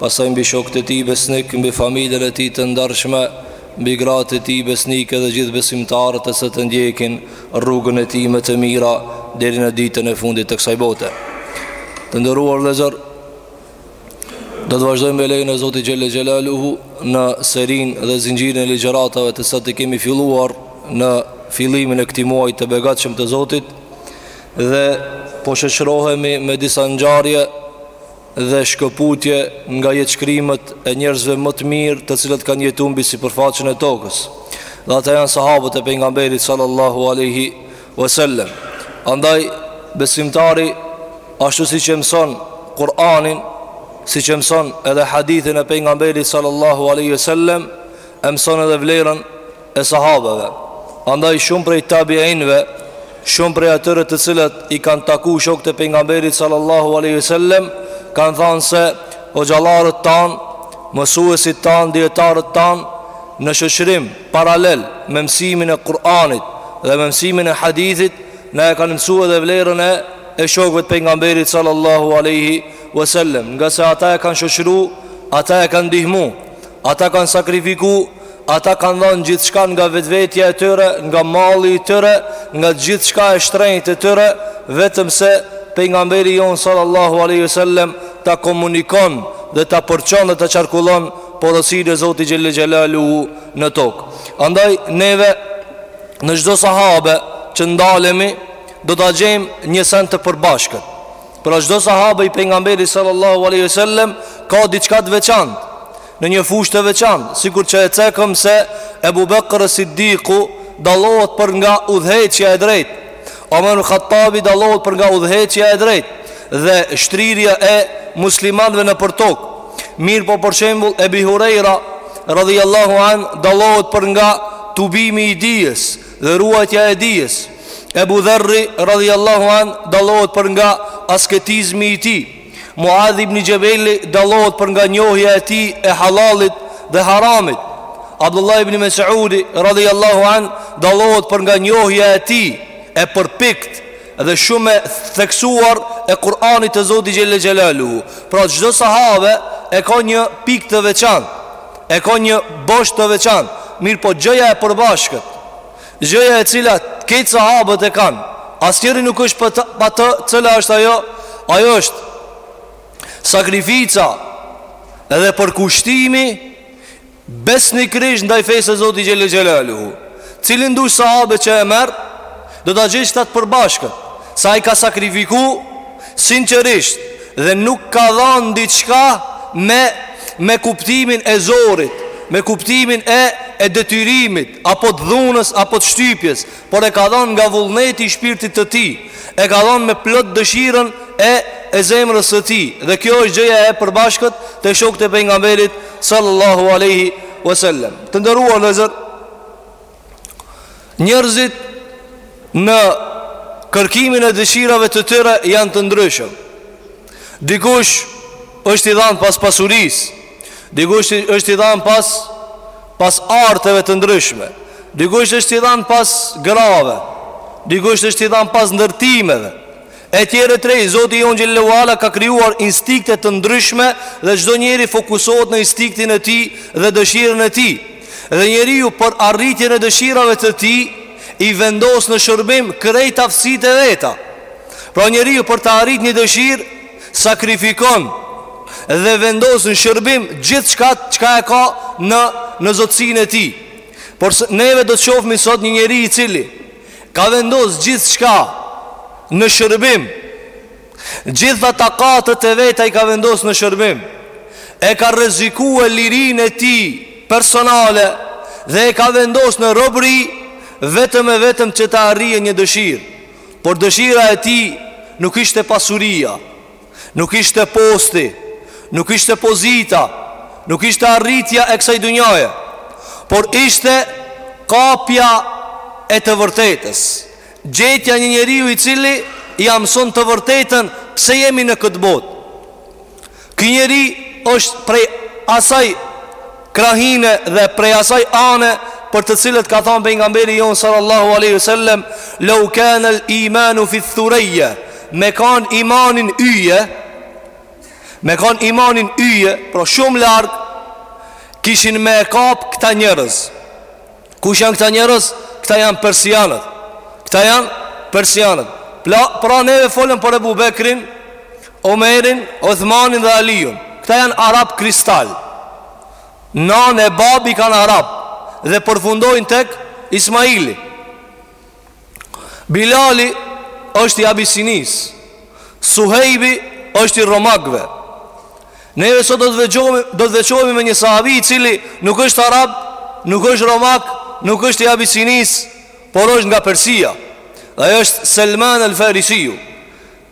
pastaj mbi shokët e tij besnik, mbi familjen e tij të ndershme, mbi gratë e tij besnike dhe gjithë besimtarët të cilët e ndjekin rrugën e tij me të mira deri në ditën e fundit të kësaj bote. Të nderuar vëllezër, do të vazhdojmë me lejen e Zotit xhelle xhelaluhu në serinë dhe zinxhirin e ligjëratave të cilat i kemi filluar në fillimin e këtij muaji të begatshëm të Zotit dhe po shoqërohemi me disa ngjarje dhe shkëputje nga jetëshkrimet e njerëzve më të mirë të cilët kanë jetu mbi sipërfaqen e tokës. Dhe ata janë sahabët e pejgamberit sallallahu alaihi wasallam. Andaj besimtari ashtu siç e mëson Kur'anin, siç e mëson edhe hadithin e pejgamberit sallallahu alaihi wasallam, e mëson edhe vlerën e sahabeve andaj shumë prej tabiinëve shumë prej atyre të cilët i kanë taku shokët e pejgamberit sallallahu alaihi wasallam kanë thanë se hoxhallarët tanë mësuesit tanë dijetarët tanë në shoqërim paralel me mësimin e Kur'anit dhe me mësimin e hadithit na e kanë mësu edhe vlerën e e shokëve të pejgamberit sallallahu alaihi wasallam ngase ata e kanë shoqëru ata e kanë ndihmu ata kanë sakrifiku Ata kanë dhënë gjithçka nga vetvetja e tyre, nga malli i tyre, nga gjithçka e shtrenjtë e tyre, vetëm se pejgamberi jonë sallallahu alaihi wasallam ta komunikon dhe ta përçon dhe ta qarkullon porosinë e Zotit xhelle xhelaluhu në tokë. Andaj neve në çdo sahabe që ndalemi do ta gjejmë një send të përbashkët. Pra çdo sahabe i pejgamberit sallallahu alaihi wasallam ka diçka të veçantë. Në një fushë të veçantë, sikur që e cekëm se Ebu Bekr Siddiku dallohet për nga udhëheqja e drejtë, Omerul Khattabi dallohet për nga udhëheqja e drejtë dhe shtrirja e muslimanëve nëpër tokë. Mirëpo për shembull Ebu Hurejra radhiyallahu an dallohet për nga tubimi i dijes dhe ruajtja e dijes. Ebu Dherri radhiyallahu an dallohet për nga asketizmi i tij. Muadh ibn Xhebeli dallohet për nga njohja e tij e hallallit dhe haramit. Abdullah ibn Mas'udi radhiyallahu an dallohet për nga njohja e tij e përpiktë dhe shumë e theksuar e Kur'anit të Zotit xhelle xhelaluhu. Pra çdo sahabe e ka një pikë të veçantë, e ka një bosht të veçantë, mirëpo gjëja e përbashkët Gjëja e cila krejt sahabët e kanë, asnjëri nuk është për të, pa të, cila është ajo, ajo është sakrifica dhe përkushtimi besnikërisht ndaj fesë së Zotit Xhel-le Xhelaluhu. Cilindo sahab që e merr, do ta gjesh të përbashkët, se ai ka sakrifiku, sinqerisht, dhe nuk ka dhanë diçka me, me kuptimin e zorit, me kuptimin e, e detyrimit, apo të dhunës apo të shtypjes, por e ka dhënë nga vullneti i shpirtit të tij, e ka dhënë me plot dëshirën e e zemrës së tij, dhe kjo është gjëja e përbashkët te shokët e pejgamberit sallallahu alaihi wasallam. Të nderuar vëllezër, njerëzit në kërkimin e dëshirave të tyre janë të ndryshëm. Dikush është i dhënë pas pasurisë, Dikush është i dhanë pas pas arteve të ndryshme. Dikush është i dhanë pas grave. Dikush është i dhanë pas ndërtimeve. E tjerë, e tjerë, Zoti jonë Xhel-le ue Ala ka krijuar instinkte të ndryshme dhe çdo njeri fokusohet në instinktin e tij dhe dëshirën e tij. Dhe njeriu për arritjen e dëshirave të tij i vendos në shërbim krejt aftësitë e veta. Pra njeriu për ta arrit një dëshirë sakrifikon dhe vendos në shërbim gjithçka, çka e ka në, në zotësinë e tij. Por neve do të shofmi sot një njeri i cili ka vendos gjithçka në shërbim Gjitha takatet e veta i ka vendos në shërbim E ka rreziku lirinë e tij personale Dhe e ka vendos në robri Vetëm e vetëm që ta arrije një dëshirë Por dëshira e tij nuk ishte pasuria, nuk ishte posti, nuk ishte pozita, nuk ishte arritja e kësaj dunjaje, por ishte kapja e të vërtetës. Gjetja një njeriu i cili ia mëson të vërtetën pse jemi në këtë botë. Ky njeri është prej asaj krahine dhe prej asaj ane për të cilët ka thënë pejgamberi jonë sallallahu alaihi wasallam law kana al iman fi thuraya me kanë imani n'yje me kanë imani n'yje pra shumë larg kishin me e kap këta njerëz Kush janë këta njerëz? Këta janë persianët. Këta janë persianët. Pra, pra neve folën për Ebu Bekrin, Omerin, Othmanin dhe Aliun. Këta janë arabë kristal. Nanë e babë i kanë arabë dhe përfundojnë tek Ismaili. Bilali është i Abisinisë Suhejbi është i Romakve Neve sot do të veçohemi Do të veçohemi me një sahabi i cili Nuk është Arab Nuk është Romak Nuk është i Abisinisë Por është nga Persia Dhe është Selman el Farisiu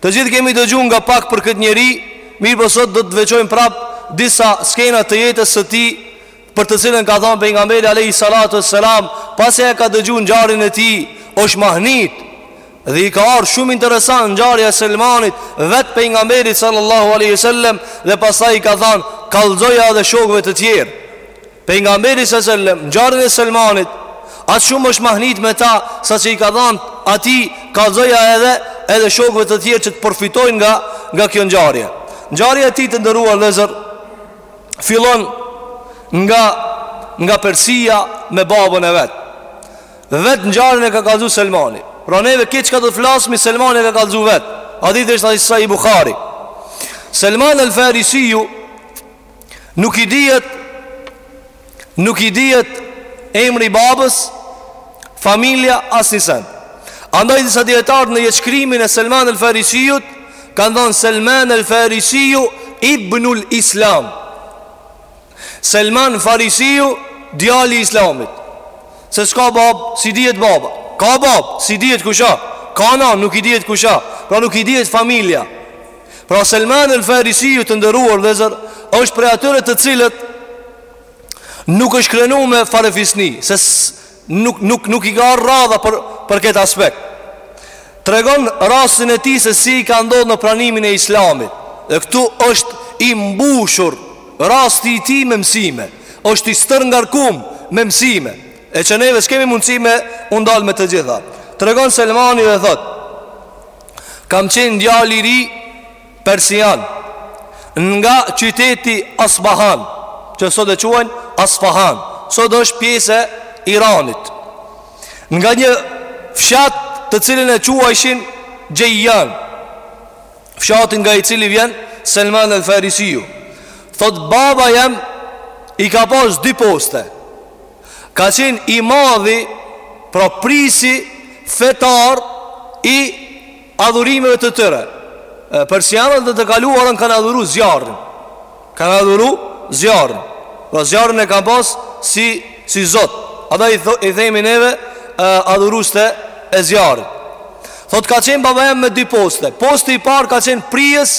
Të gjithë kemi dëgju nga pak për këtë njeri Mirëpo sot do të veçojmë prap Disa skena të jetës së tij për të cilën ka thënë pejgamberi alayhi salatu wassalam, pasi e ka dëgjuar ngjarjen e tij, është mahnit. Dhe i ka ardhur shumë interesant ngjarja e Selmanit vet pejgamberit sallallahu alaihi wasallam dhe pastaj i ka thënë kallxoja edhe shokëve të tjerë. Pejgamberi sallallahu alaihi wasallam ngjarjen e Selmanit aq shumë është mahnit me ta sa që i ka thënë atij kallxoja edhe edhe shokëve të tjerë që të përfitojnë nga nga kjo ngjarje. Ngjarja e tij të nderuar vëllezër fillon nga nga Persia me babën e vet. Vet ngjarjen e ka kallzu Selmani. Pra neve këtë çka do të flasmi Selmani e ka kallzu vet. Hadithi është te Sahih Buhari. Selman el-Farisiu nuk i dihet Nuk i dihet emri babës, familja asnjë sen. Andaj disa dijetarë në jetëshkrimin e Selman el Farisiut kanë thënë Selman el Farisiu ibnul Islam. Selman Farisiu, djali i Islamit. Se s'ka bab, s'i dihet baba. Ka bab, s'i dihet kush a. Ka nan, nuk i dihet kush a. Pra nuk i dihet familja. Pra Selman el Farisiu të nderuar vëllezër është prej atyre të cilët Nuk është krenu me farefisni Se nuk, nuk, nuk i ka ardh radha për, për këtë aspekt Tregon rastin e tij se si i ka ndodh në pranimin e islamit Dhe këtu është i mbushur rasti i tij me mësime është i stërngarkum me mësime E që neve s'kemi mundësi me u ndal me të gjitha Tregon Selmani dhe thot Kam qenë djal i ri persian nga qyteti Asbahan, që sot e quajnë Asfahan, sot është pjesë e Iranit. Nga një fshat të cilin e quajshin Xhejan. Fshati nga i cili vjen Selman el Farisiu. Thot baba jem i ka pas dy poste. Ka qenë i madhi, pra prisi fetar i adhurimeve të tyre. Persianët në të kaluarën kanë adhuru zjarrin. Kanë adhuru zjarrin. Pra zjarrin e kanë pas si si Zot. Ata i, i themi neve adhurusit e zjarrit. Thot ka qenë baba jem me dy poste. Posti i parë ka qenë prijës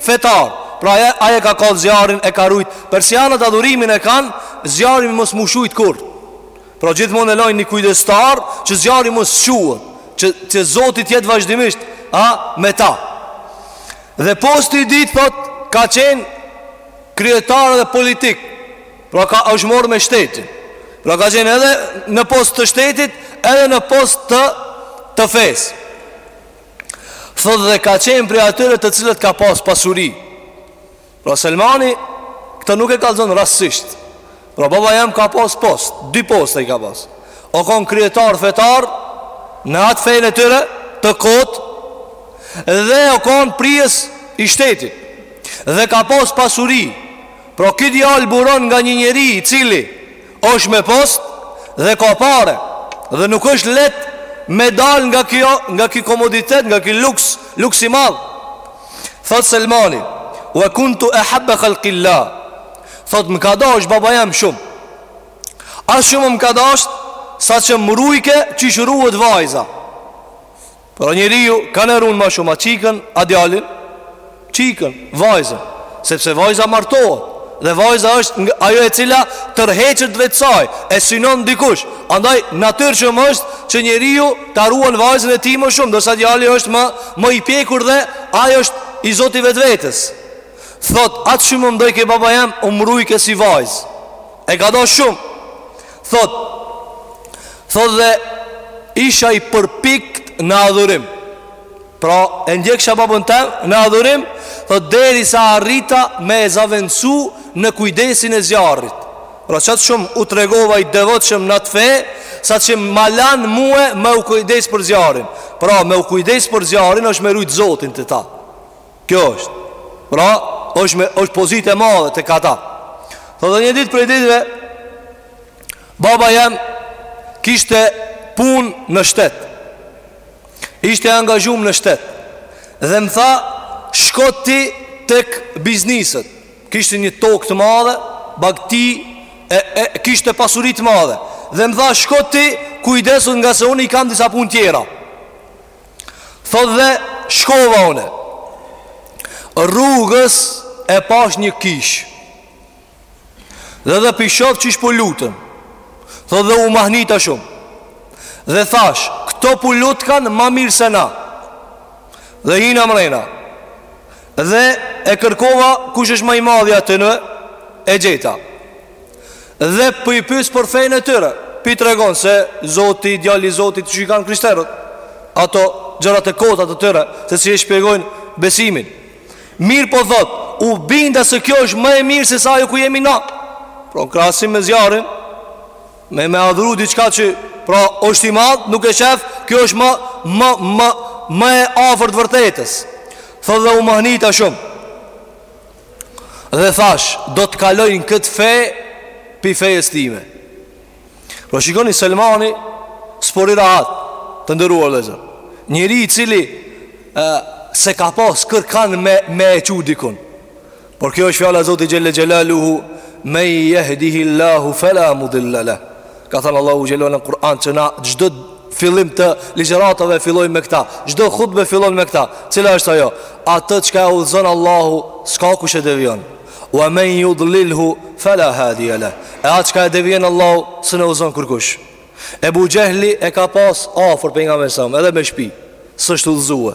fetar Pra ai, ai e ka kallë zjarrin e ka rujt Persianët adhurimin e kanë Zjarrin mos m'u shujt kurrë Pra gjithmonë e lojnë një kujdestar Që zjarri mos shuhet Që, që zoti t'jetë vazhdimisht a, Me ta Dhe posti i dytë thot Ka qenë Kryetar dhe politik Pra ka është marrë me shtetin Pra ka qenë edhe në post të shtetit Edhe në post të, të fesë Thot dhe ka qenë prej atyre të cilët ka pas pasuri Pra Selmani Këtë nuk e kallxon rastësisht Pra baba jem ka pas post Dy poste i ka pas O konë kryetar fetar Në atë fenë e tyre Të kot Dhe o konë prijës i shtetit Dhe ka pas pasuri Pra ky djalë buron nga një njeri i Cili Është me post dhe ka pare Dhe nuk është leht me dal nga kjo Nga ky komoditet, nga ky luks Luks i madh Thot Selmani Wa kuntu ehabbe khalkilla Thot më ka dash baba jem shum Aq shumë më ka dash Sa që më rujke qysh ruhet vajza Pra njeriu kanë e run ma shumë a qikën, a djalin, qikën, vajzën, sepse vajza martohet, dhe vajza është nga ajo e cila tërheq drejt vetes saj, e synon dikush, andaj natyrshëm është që njeriu ta ruan vajzën e tij më shumë, ndërsa djali është më, më i pjekur dhe ai është i zoti vetvetes. Thot, aq shumë më dojke baba jem, m'rujke si vajzë, e ka dasht shumë, Thot Thot dhe Isha i përpikt në adhurim Pra e ndjeksha babën tem në adhurim Thot deri sa arrita me e zavendësu në kujdesin e zjarrit Pra qaq shumë u tregova i devotshëm n'at fe Sa që më lanë mue me u kujdes për zjarrin Pra me u kujdes për zjarrin është me rujtë zotin te ta Kjo është. Pra, është me është pozitë e madhe tek ata. Thotë një ditë prej ditëve baba jem kishte punë në shtet. Ishte angazhuar në shtet. Dhe më tha, "Shko ti tek bizneset." Kishte një tokë të madhe, bagti e, e kishte pasuri të madhe. Dhe më tha, "Shko ti, kujdesu ngase unë i kam disa punë tjera." Thot dhe shkova une Rrugës e pash një kish Dhe dhe p'i shof që ishin po lutën Thot dhe u mahnita shumë Dhe thash Këta po u lutkan ma mirë se na Dhe hina mrejna Dhe e kërkova kush është ma i madhi aty ene E gjeta Dhe po pi pys për fenë e tyre Pi tregon se zoti, djali i zotit që i kanë krishterët Ato gjërat e kota të tyre Se si e shpjegojnë besimin Mirëpo thotë U binda se kjo është ma e mirë sesa ajo ku jemi na Pra në krahasim me zjarrin Me me adhuru diçka që Pra është i madh nuk e shef Kjo është ma, ma, ma, ma e afër të vërtetës Thotë dhe u mahnita shumë Dhe thashë, do të kaloj në këtë fe Pi fejës time Pra po shikoni Selmani S'po rri rahat Të nderuar vllezër Njeri i cili e, S'e ka pas kërkend me, me e çu dikun Por kjo është fjala e Zotit Xhele Xhelaluhu Men jehdihi Allahu Fela mudil-le leh Ka thënë Allahu Xhelehu në Kur'an që në çdo fillim të ligjëratave fillojmë me këta Çdo hutbe fillon me këta Cila është ajo? Atë çka e udhëzon Allahu s'ka kush e devijon Wa men judlilhu fela hadije leh E atë çka e devijon Allahu s'e udhëzon kërkush Ebu Xhehli e ka pas afër pejgamberin edhe me shpi S'është udhëzue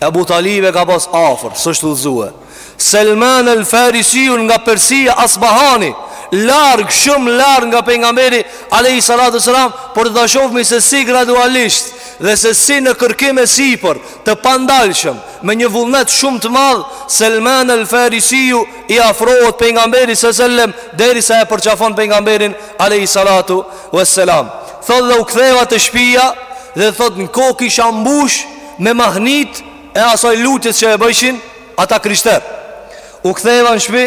Ebu Talibi e ka pas afër, s'është udhëzue Selman el Farisiu nga Persia Asbahani Larg, shumë larg nga pejgamberi alejhi salatu ve selam Por do ta shofmi se si gradualisht Dhe se si në kërkim e sipër Të pandalshëm Me një vullnet shumë të madh Selman el Farisiu i afrohet pejgamberit ve sellem Derisa e përqafon pejgamberin alejhi salatu Wa selam Thotë dhe u ktheva te shpia Dhe thotë në kokë isha mbush Me mahnit e asaj lutjes që e bëjshin Ata krishterë U ktheva në shpi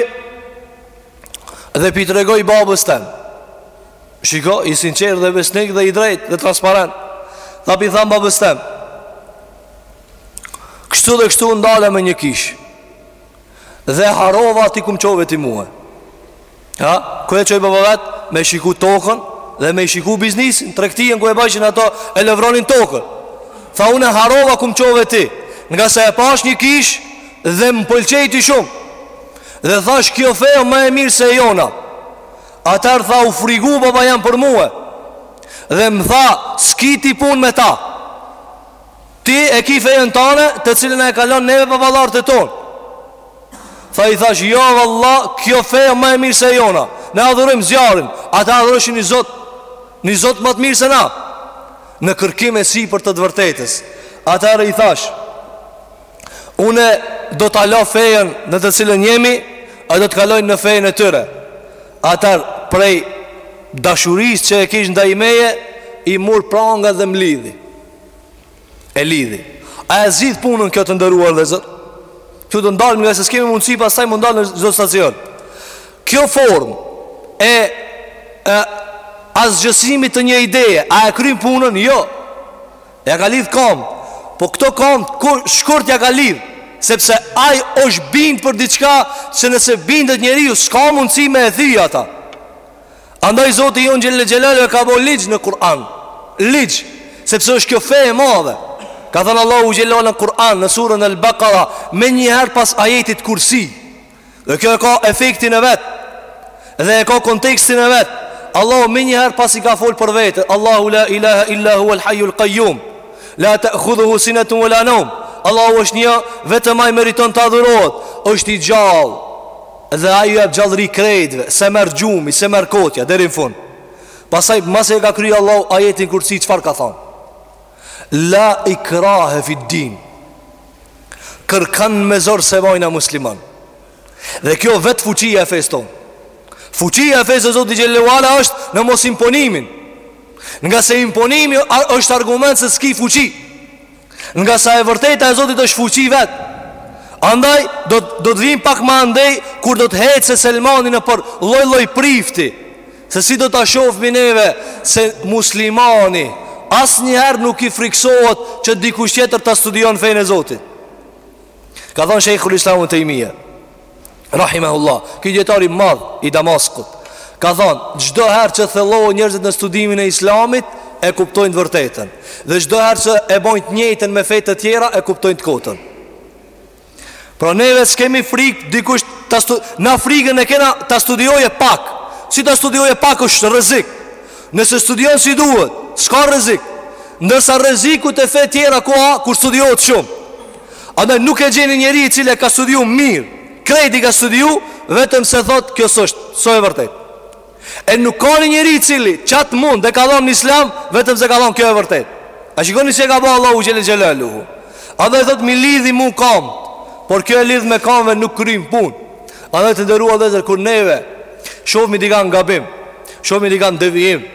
Dhe pi tregoj babës tem Shiko, i sinqertë dhe besnik dhe i drejtë dhe transparent Dhe pi tham babës tem Kështu dhe kështu u ndala me një kishë Dhe harrova ti ku m'çove ti mue Ha, ku e çoi baba i vet me e shiku tokën dhe me e shiku biznisin, tregtinë ku e bajshin ato e lëvronin tokën. Tha unë harrova ku m'çove ti, ngase e pashë një kishë dhe më pëlqejti shumë. Dhe thashë kjo fe o ma e mirë se e jona. Atherë tha u frigu baba jem për mua. Dhe më tha s'ki ti punë me ta. Ti e ki fejën tane të cilën e ka lënë neve baballarët tanë. Tha i thashë, jo valla, kjo feja ma e mirë se jona. Na adhurojmë zjarrin, ata adhurojshin një zot, një zot ma të mirë se na. Në kërkim e sipër të të vërtetës. Atherë i thashë, une do ta lo fejën në të cilën jemi, e do të kaloj në fejën e tyre. Atherë prej dashurisë që e kish ndaj meje, i mur prangat dhe m'lidhi. E lidhi A e zgjidh punën kjo të nderuar vëllezër Këtu do t'ndalmi ngase s'kemi mundësi Pastaj m'u ndal në çdo stacion Kjo formë e, e asgjësimit të një ideje A e kryn punën? Jo Ja ka lidh kamt Po këto kam kur shkurt ja ka lidh Sepse ai është bind për diçka Se nëse bindet njeriu S'ka mundësi me e thy ata Andaj Zoti jonë xhele xhelaluhu e ka bo ligj në Kur'an Ligj Sepse është kjo fe e madhe Ka thënë Allahu xhele në Kur'an Në surën El-Bekare Menjëherë pas ajetit kursi Dhe kjo e ka efektin e vet Dhe e ka kontekstin e vet Allahu menjëherë pasi ka fol për veten Allahu la ilaha illa hua l'haju l'kajjum La te'khudhuhu sinetun ve la neum Allahu është një, vetëm ai meriton të adhurohet, është i gjallë. Dhe ai ju jep gjallëri krejtëve, s'e merr gjumi, s'e merr kotja, deri në fund. Pastaj, mbase e ka kryer Allahu ajetin Kursi, çfarë ka thënë? La ikrahe fi din. Kërkan me zor se vajna musliman. Dhe kjo vet fuqia e fesë tonë. Fuqia e fesë e Zotit xhele ue ala është në mosimponimin. Ngase imponimi është argument se s'ki fuqi. Ngase e vërteta e Zotit është fuqi vetë Andaj do, do të vijmë pak ma andej Kur do të hecë se Selmani nëpër lloj lloj prifti Se si do ta shofmi neve Se muslimani Asnjëherë nuk i frikësohet Që dikush tjetër ta studion fenë e Zotit Ka thonë shejhul islam Tejmije Rahimehullah Ky dijetar i madh i Damaskut Ka thonë Çdo herë që thellohen njerëzit në studimin e islamit E kuptojnë të vërtetën Dhe çdo herë që e bojnë të njëjtën me fetë të tjera E kuptojnë të kotën Pra neve s'kemi frikë dikush ta stu... Na frikën e kena ta studioje pak Si ta studioje pak është rrezik Nëse studion si duhet S'ka rrezik Ndërsa rreziku te fetë tjera ku a Kur studiohet shumë Andaj nuk e gjeni njeri i cili e ka studiu mirë Krishti ka studiu Vetëm se thotë kjo s'është S'o e vërtetë E nuk ka një njeri i cili Qat mund e ka dhonë në islam Vetëm se ka thonë kjo e vërtetë A shikoni si e ka ba Allahu xhele xhelaluhu Andaj thotë m'i lidhi mu kamt Por kjo e lidhme kamve nuk kryn punë Andaj të nderuar vëllezër kur neve Shofmi dikan gabim Shofmi dikan devijim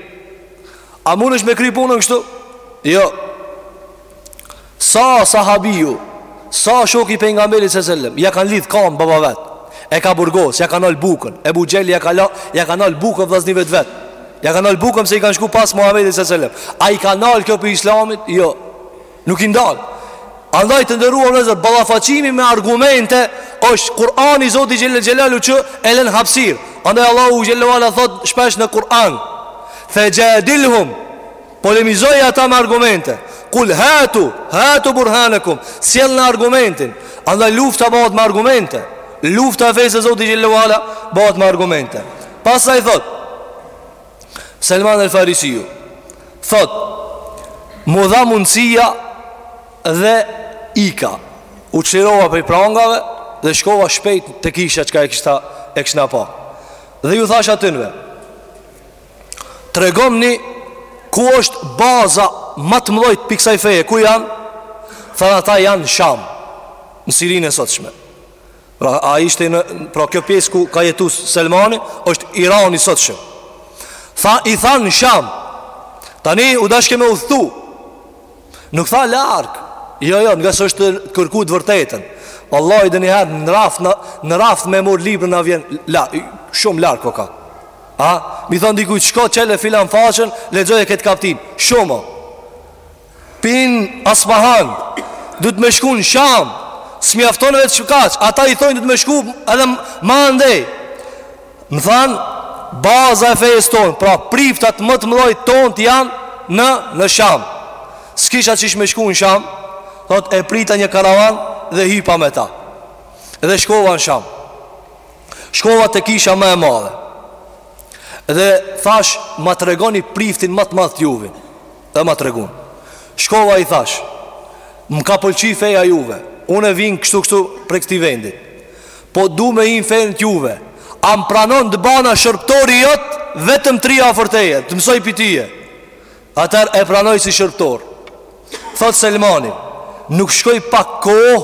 A munësht me kry punën kështu Jo Sa sahabiu, sa shoku i pejgamberit sallallahu alajhi wasallam, ja ka lidh kamt baba i vet. E ka burgos, ja ka nal bukën. Ebu Xhehli ja ka la, ja ka nal bukën vllaznive t'vet. Ja ka nal bukën pse i kanë shku pas Muhamedit sallallahu alajhi wasallam. A i ka nal kjo pi Islamit? Jo. Nuk i ndal. Andaj të nderuar vllezër, ballafaqimi me argumente është Kur'ani i Zotit xhele xhelaluhu që e len hapsirë. Andaj Allahu xhele ue ala thotë shpesh në Kur'an, fe xhadilhum, Polemizoj ata me argumente. Kul hatu, hatu burhanakum. Sjellna argumentin. Andaj lufta bëhet me argumente. Lufta e fesë Zotit xhele ue ala bëhet me argumente. Pastaj thot Selman el Farisiu thot Mu dha mundësia dhe ika u çlirova prej prangave dhe shkova shpejt te kisha çka e kishta e kishna pa dhe ju thash atynve Tregomni ku është baza, ma të mdhojt pi kësaj feje, ku janë? Thanë ata janë në Sham, në Sirinë e sotshme. Pra a ishte në pra kjo pjesë ku ka jetu Selmani është Irani i sotshëm. Tha i thanë n'Sham. Tani u dashke me udhëtu. Nuk tha larg Jo, jo, ngase është kërku të vërtetën Vallahi ndonjëherë në raft, në, në raft me morr librën na vjen la, Shumë larg po ka A, me i thonë dikuj, shko çele filan faqen Lexoje këtë kaptinë Shumë Pi n'Aspahan Duhet me shku në Sham S'mjafton veç kaq Ata i thonë duhet me shku edhe ma andej Më thanë, baza e fejës tonë, pra priftat më të mdhoj tonët janë në, në Sham. S'kisha qysh me shku në Sham, thot e prita një karavan dhe hypa me ta. Dhe shkova në Sham. Shkova te kisha ma e madhe. Dhe thash, ma tregoni priftin më të madh t'juvin. Dhe ma tregun Shkova i thash M'ka pëlqy feja juve Une vin kështu kështu prej këti vendit Po du me hi n'fejën t'juve A m'pranon të bana shërbëtori jot Vetëm t'rri afër teje Të mësoj pi teje Atëherë e pranoi si shërbëtor Thot Selmani Nuk shkoi pak kohë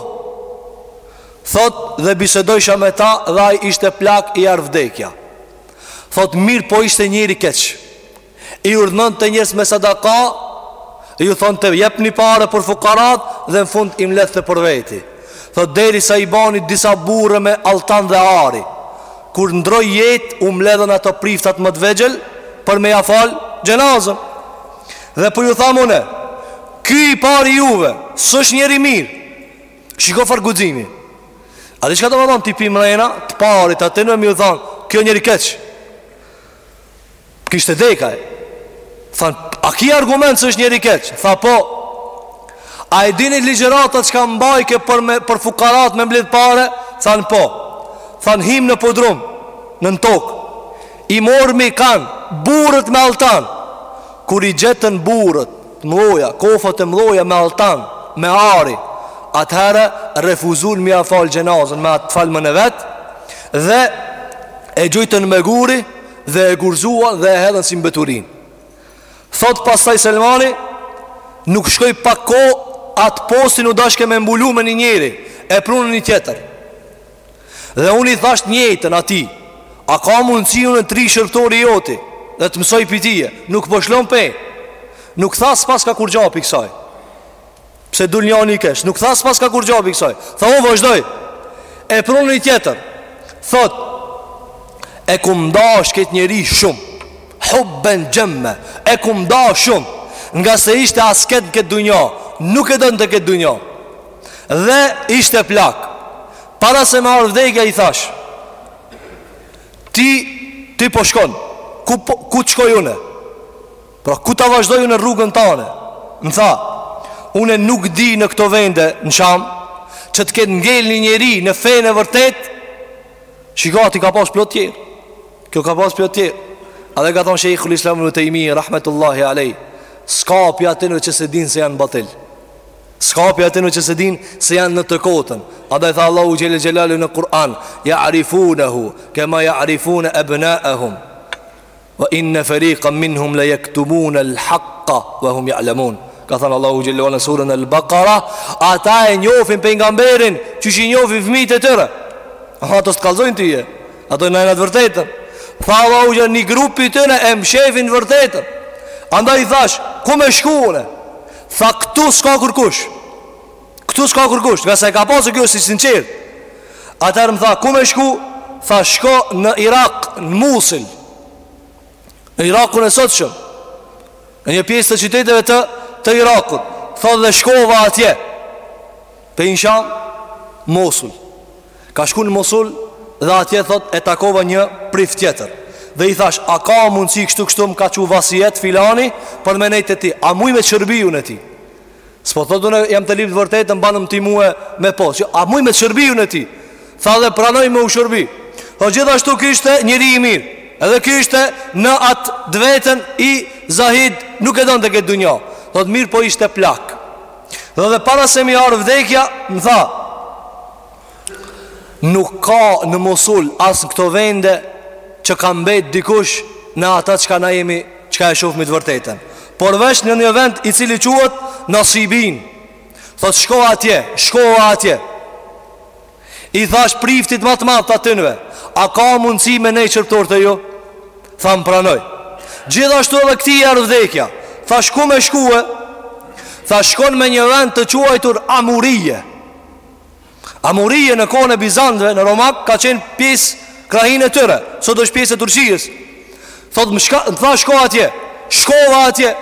Thot dhe bisedojsha me ta Dhe ai ishte plak i erdh vdekja Thot mirëpo ishte njeri keq I urdhënonte njerëz me sadaka Ju thonte jepni pare për fukarat Dhe në fund i mledhte për veti Tho derisa i bani disa bure me altan dhe ari Kur ndrroi jetë u mledhën ato priftat më të vegjël Për me ja fal xhenazën Dhe për po ju tham une Ky i pari juve S'është njeri i mirë Shiko çfarë guximi A di çka domethonë ti pi mrejna Të parit atynve me ju thonë Kjo njeri keq Kishte dekaj Than, a ki argument se është njeri keq Tha po A e dini ligjëratat që ka mbajke për, me, për fukarat me mblidh pare Than po Than him në podrum Në nën tokë I mor mi kan Buret me altan Kur i gjetën buret Mdhoja, kofat e mdhoja me altan Me ari Atëherë refuzun me ia fal xhenazën Me atë falë më në vetë Dhe e gjujtën me guri dhe e gurzuan dhe e hedhën si mbeturinë thot pastaj Selmani nuk shkoj pak kohë at postin u dashke me mbulu me një njeri e prunë një tjetër dhe unë i thash të njëjtën atij a ka mundësi unë të rri shërbëtori i joti dhe të mësoj pi teje nuk përshlon po pe nuk tha s'paska kurgja pi kësaj Pse dul një anë i kesh Nuk tha s'paska kurgja pi kësaj Tha vazhdoj E prunë një tjetër Thot E kam dasht këtë njeri shumë Hubben xhemme E kam dasht shumë Ngase ishte asket këtë dunja Nuk e donte këtë dunja Dhe ishte plak Para se me ardh vdekja i thash Ti Ti po shkon Ku, po, ku të shkoj une Pra ku ta vazhdoj unë rrugën tane Më tha Une nuk di në këto vende në Sham Që të ketë ngel një njeri në fenë e vërtetë Shiko ati ka pas plot tjerë Kjo ka pas plot tjerë Edhe ka thonë shejhul islam Ibn Tejmije Rahmetullahi alejh S'ka pi atynve që s'e din se janë batil S'ka pi atynve që s'e din se janë në të kotën Edhe tha Allahu xhele xhelalu në Kur'an Jarifunehu Kema jarifune ebnaehum Wa inna fariqan minhum la yaktumun al-haqqa wa hum ya'lamun. Ka thënë Allahu xhelalu në surën Al-Baqara, ata e njohin pejgamberin, qysh i njohin fëmijët e tyre. Ata s'të kallzojnë ty e. Ato janë në të vërtetën. Tha Allahu xhelalu një grup i tyre e mshefin të vërtetën. Andaj i thash, ku me shku une? Tha këtu s'ka kurkush. Këtu s'ka kërkush, ngase ka pa se ky është i sinqertë Atëherë më tha, ku me shku? Tha, shko në Irak, në Musul Në Irakun e sotshëm Në një pjesë të qyteteve të, të Irakut Tha dhe shkova atje Pej Sham, Musul Ka shku në Musul Dhe atje thot e takova një prif tjetër Dhe i thash, a ka mundësi kështu kështu më ka çu vasijet filani Për me nejt te ti, a muj me shërbi unë te ti S'po thot unë jam te lyp të vërtetën më banë më ti muë me po që, A muj me të shërbi unë te ti Tha dhe pranoj me u shërbi Tha gjithashtu ky ishte njeri i mirë Edhe ky ishte në atë vetveten i zahid Nuk e donte këtë dunja Thotë mirëpo ishte plak Dhe dhe para se me i ardh vdekja Më tha nuk ka në Mosul as në këto vende që ka mbet dikush në ata çka na jemi çka e shohmi të vërtetën. Por veç në një vend i cili quhet Nasibin. Thot shko atje, shkova atje. I thash priftit më të madh të atyve, a ka mundësi me nejt shërbëtor te ju? Tha më pranoj. Gjithashtu edhe këtij erdhi vdekja. Thash ku me shkue. Tha shko në një vend të quajtur Amurije. Amurije në kohën e Bizantëve në romak ka qenë pjesë krahinë e tyre, sot është pjesë e Turqisë. Thotë më shka, më tha shko atje, shkova atje.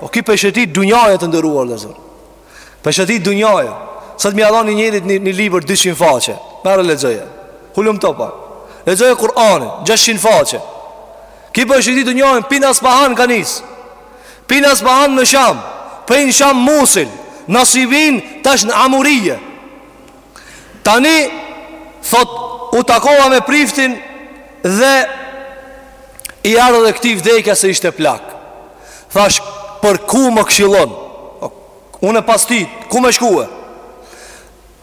Po ki e shëtit dunjaja të nderuar vllezër. E shëtit dunjaja. Sot m'i a dhoni njerit një, një libër 200 faqe. Merre lexoje. Hulumto pak. Lexoje Kuranin, 600 faqe. Ki e shëtit dunjanë, prej Asbahan ka nis. Prej Asbahan në Sham, prej Sham Musil, Nasibin tash në Amurije. Tani thot u takova me priftin dhe i erdh edhe këtij vdekja se ishte plak. Thash për ku më këshillon? Unë pas ti, ku me shkue?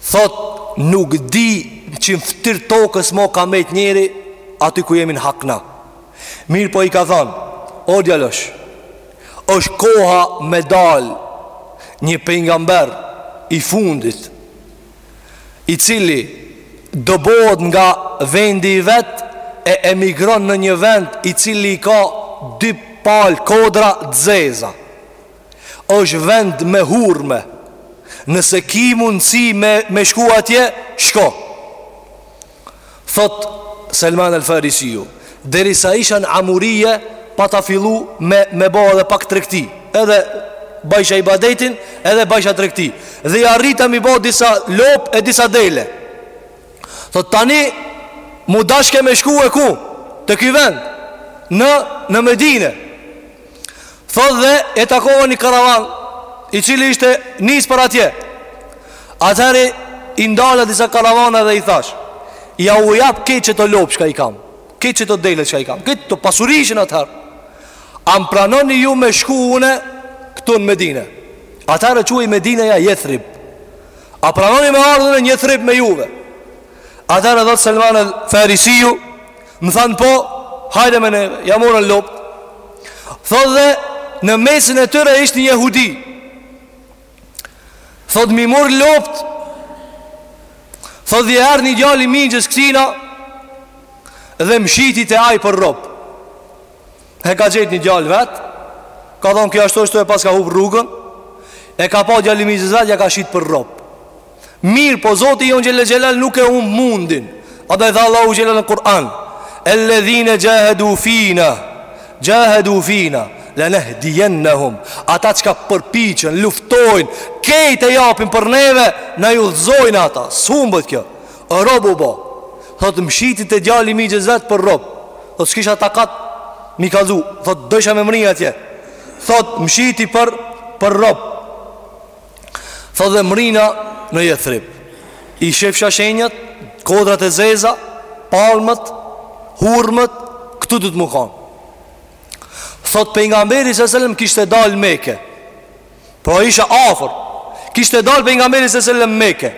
Thot nuk di që në ftyrë tokës mo ka mejt njeri aty ku jemi në hakna. Mirëpo i ka thonë, o djalosh, është koha me dal një pejgamber i fundit, i cili dëbohet nga vendi i vet e emigron në një vend i cili i ka dy palë kodra t'zeza. është vend me hurme Nëse ki mundësi me, me shku atje, shko Thot Selman El Farisiu Derisa isha në Amurije Pata fillu me, me bo edhe pak tregti Edhe bajsha ibadetin Edhe bajsha tregti Dhe i arrita m'i bo disa lopë e disa dele Thot tani M'u dashke me shku e ku Te ky vend Në, në Medine Thot dhe e takova një karavan I cili ishte nis për atje Atëherë i ndala disa karavana dhe i thash Ja u jap këqe këto lopë çka i kam Këqe këto dele çka i kam Këto pasuri ishin atëherë A më pranoni ju me shku une Këtu në Medine Atëherë quhej Medineja Jethrib A pranoni me ardh une n'Jethrib me juve Atëherë thotë Selman el Farisiu, më thanë po, hajde me neve, ja morën lopt. Thotë dhe në mesin e tyre ishte një jehudi. Thotë m'i mor lopt. Thotë dhe erdhi një djalë i mixhës këtina dhe m'shiti te ai për rob. E ka gjetë një djalë vetë Ka thonë kjo ashtu ashtu e paska hup rrugën E ka pa djali i mixhës vet Ja ka shit për rob Mirëpo Zoti jonë xhel-le xhel nuk e humb mundin Ade e tha Allahu xhel-le në Kur'an El-ledhine xhahedu fina Xhahedu fina Le nehdijennehum Ata çka përpiqen, luftojnë Kejt e japin për neve Na i udhëzojmë ata S'humbet kjo Rob u bo Thot më shiti te djali mixhës vet për rob Thot s'kisha takat Mi kallzu Thot dojsha me mrri atje Thot më shiti për Për rob Thot dhe mrrina në Jethrib I shefsha shenjat Kodrat e zeza Palmët Hurmët Këtu duhet me kanë Thot pejgamberi së sëllëm kishte dalë në Meke Pra isha afër. Kishte dalë pejgamberi alejhi selam në Meke.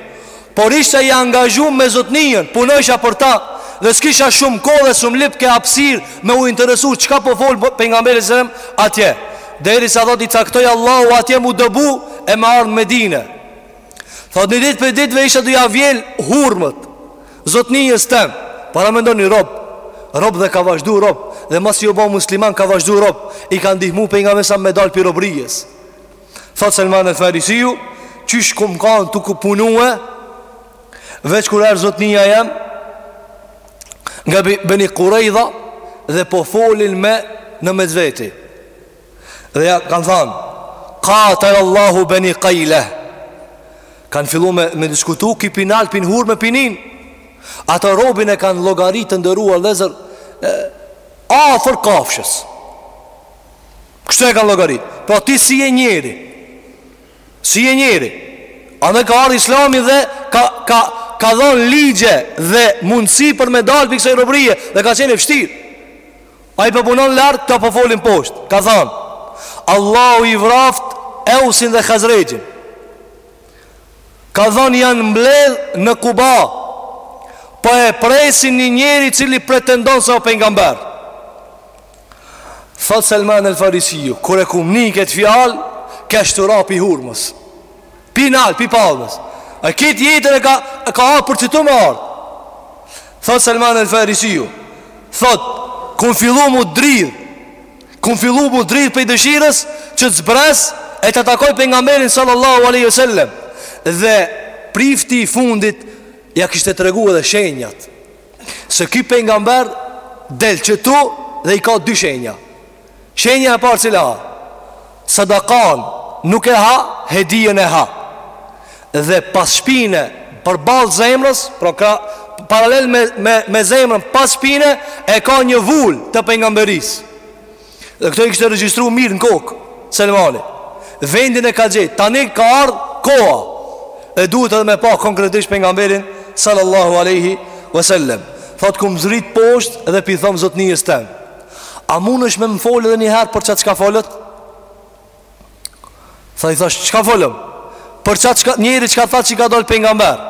Por isha i angazhu me zotnijën, punojsha për ta, dhe s'kisha shumë kohë dhe shumë lypke hapësirë me u interesu çka po fol pejgamberi alejhi selam atje. Derisa thot i caktoj Allahu atje mu dëbu e me ardhë në Medine. Thot një ditë prej ditëve isha tu ja vjel hurmët. Zotnijës tem, paramendoni rob, rob dhe ka vazhdu rob, dhe masi u bo musliman ka vazhdu rob, i ka ndihmu pejgamberi sa me dal pi robëries. Thot Selman el Farisiu, qysh kum kanë tu punu, e veç kur erdh zotnija jem, nga Beni Kurejdha dhe po folin me në mes veti. Dhe ja kanë thanë Katel Allahu Beni Kajle Kanë fillu me, me diskutu Ky pi nalt pi n'hurme pi nin Ata robin e kanë llogarit të nderuar vllezër afër kafshës Kështu e kanë llogarit Pra ti s'je njeri S'je njeri Andaj ka ardh islami dhe ka, ka, ka dhonë ligje dhe mundësi për me dalë pi kësaj robërije dhe ka qenë e vështirë. Ai po punon lart këta po folin poshtë ka than Allahu i vraft Eusin dhe Hazrexhin ka than janë mbledh në Kuba po e presin një njeri i cili pretendon se o pejgamber thot Selman el Farisiju kur e kum ni këtë fjalë kesh tu ra pi hurmës Pi nalt, pi palmës E krejt jetën e ka, e ka ha për qetu me ardhë Thotë Selman El Farisiju Thotë, kum fillu mu dridh Kum fillu mu dridh prej dëshirës Që të zbres e ta takoj pejgamberin Sallallahu aleyhi sallem Dhe prifti i fundit Ja kishte tregu edhe shenjat Se ky pejgamber Del qetu dhe i ka dy shenja Shenja e parë cila a? Sadakan nuk e ha, hedijen e ha. Dhe pas shpine, përballë zemrës, pra ka paralel me, me, me zemrën, pas shpine, e ka një vulë të pejgamberisë. Dhe këto i kishte regjistru mirë në kokë, Selmani. Vendin e ka gjetë, tani ka ardhë koha. Dhe duhet edhe me pa konkretisht pejgamberin, sallallahu aleyhi vësallem. Thot kum zbrit poshtë dhe pi thom zotnijës tem. A mundesh me më folë dhe njëherë për qatë qka folët? Tha i thashë, qka folëm? Për qatë qka, njeri qka tha qi ka dalë pejgamber?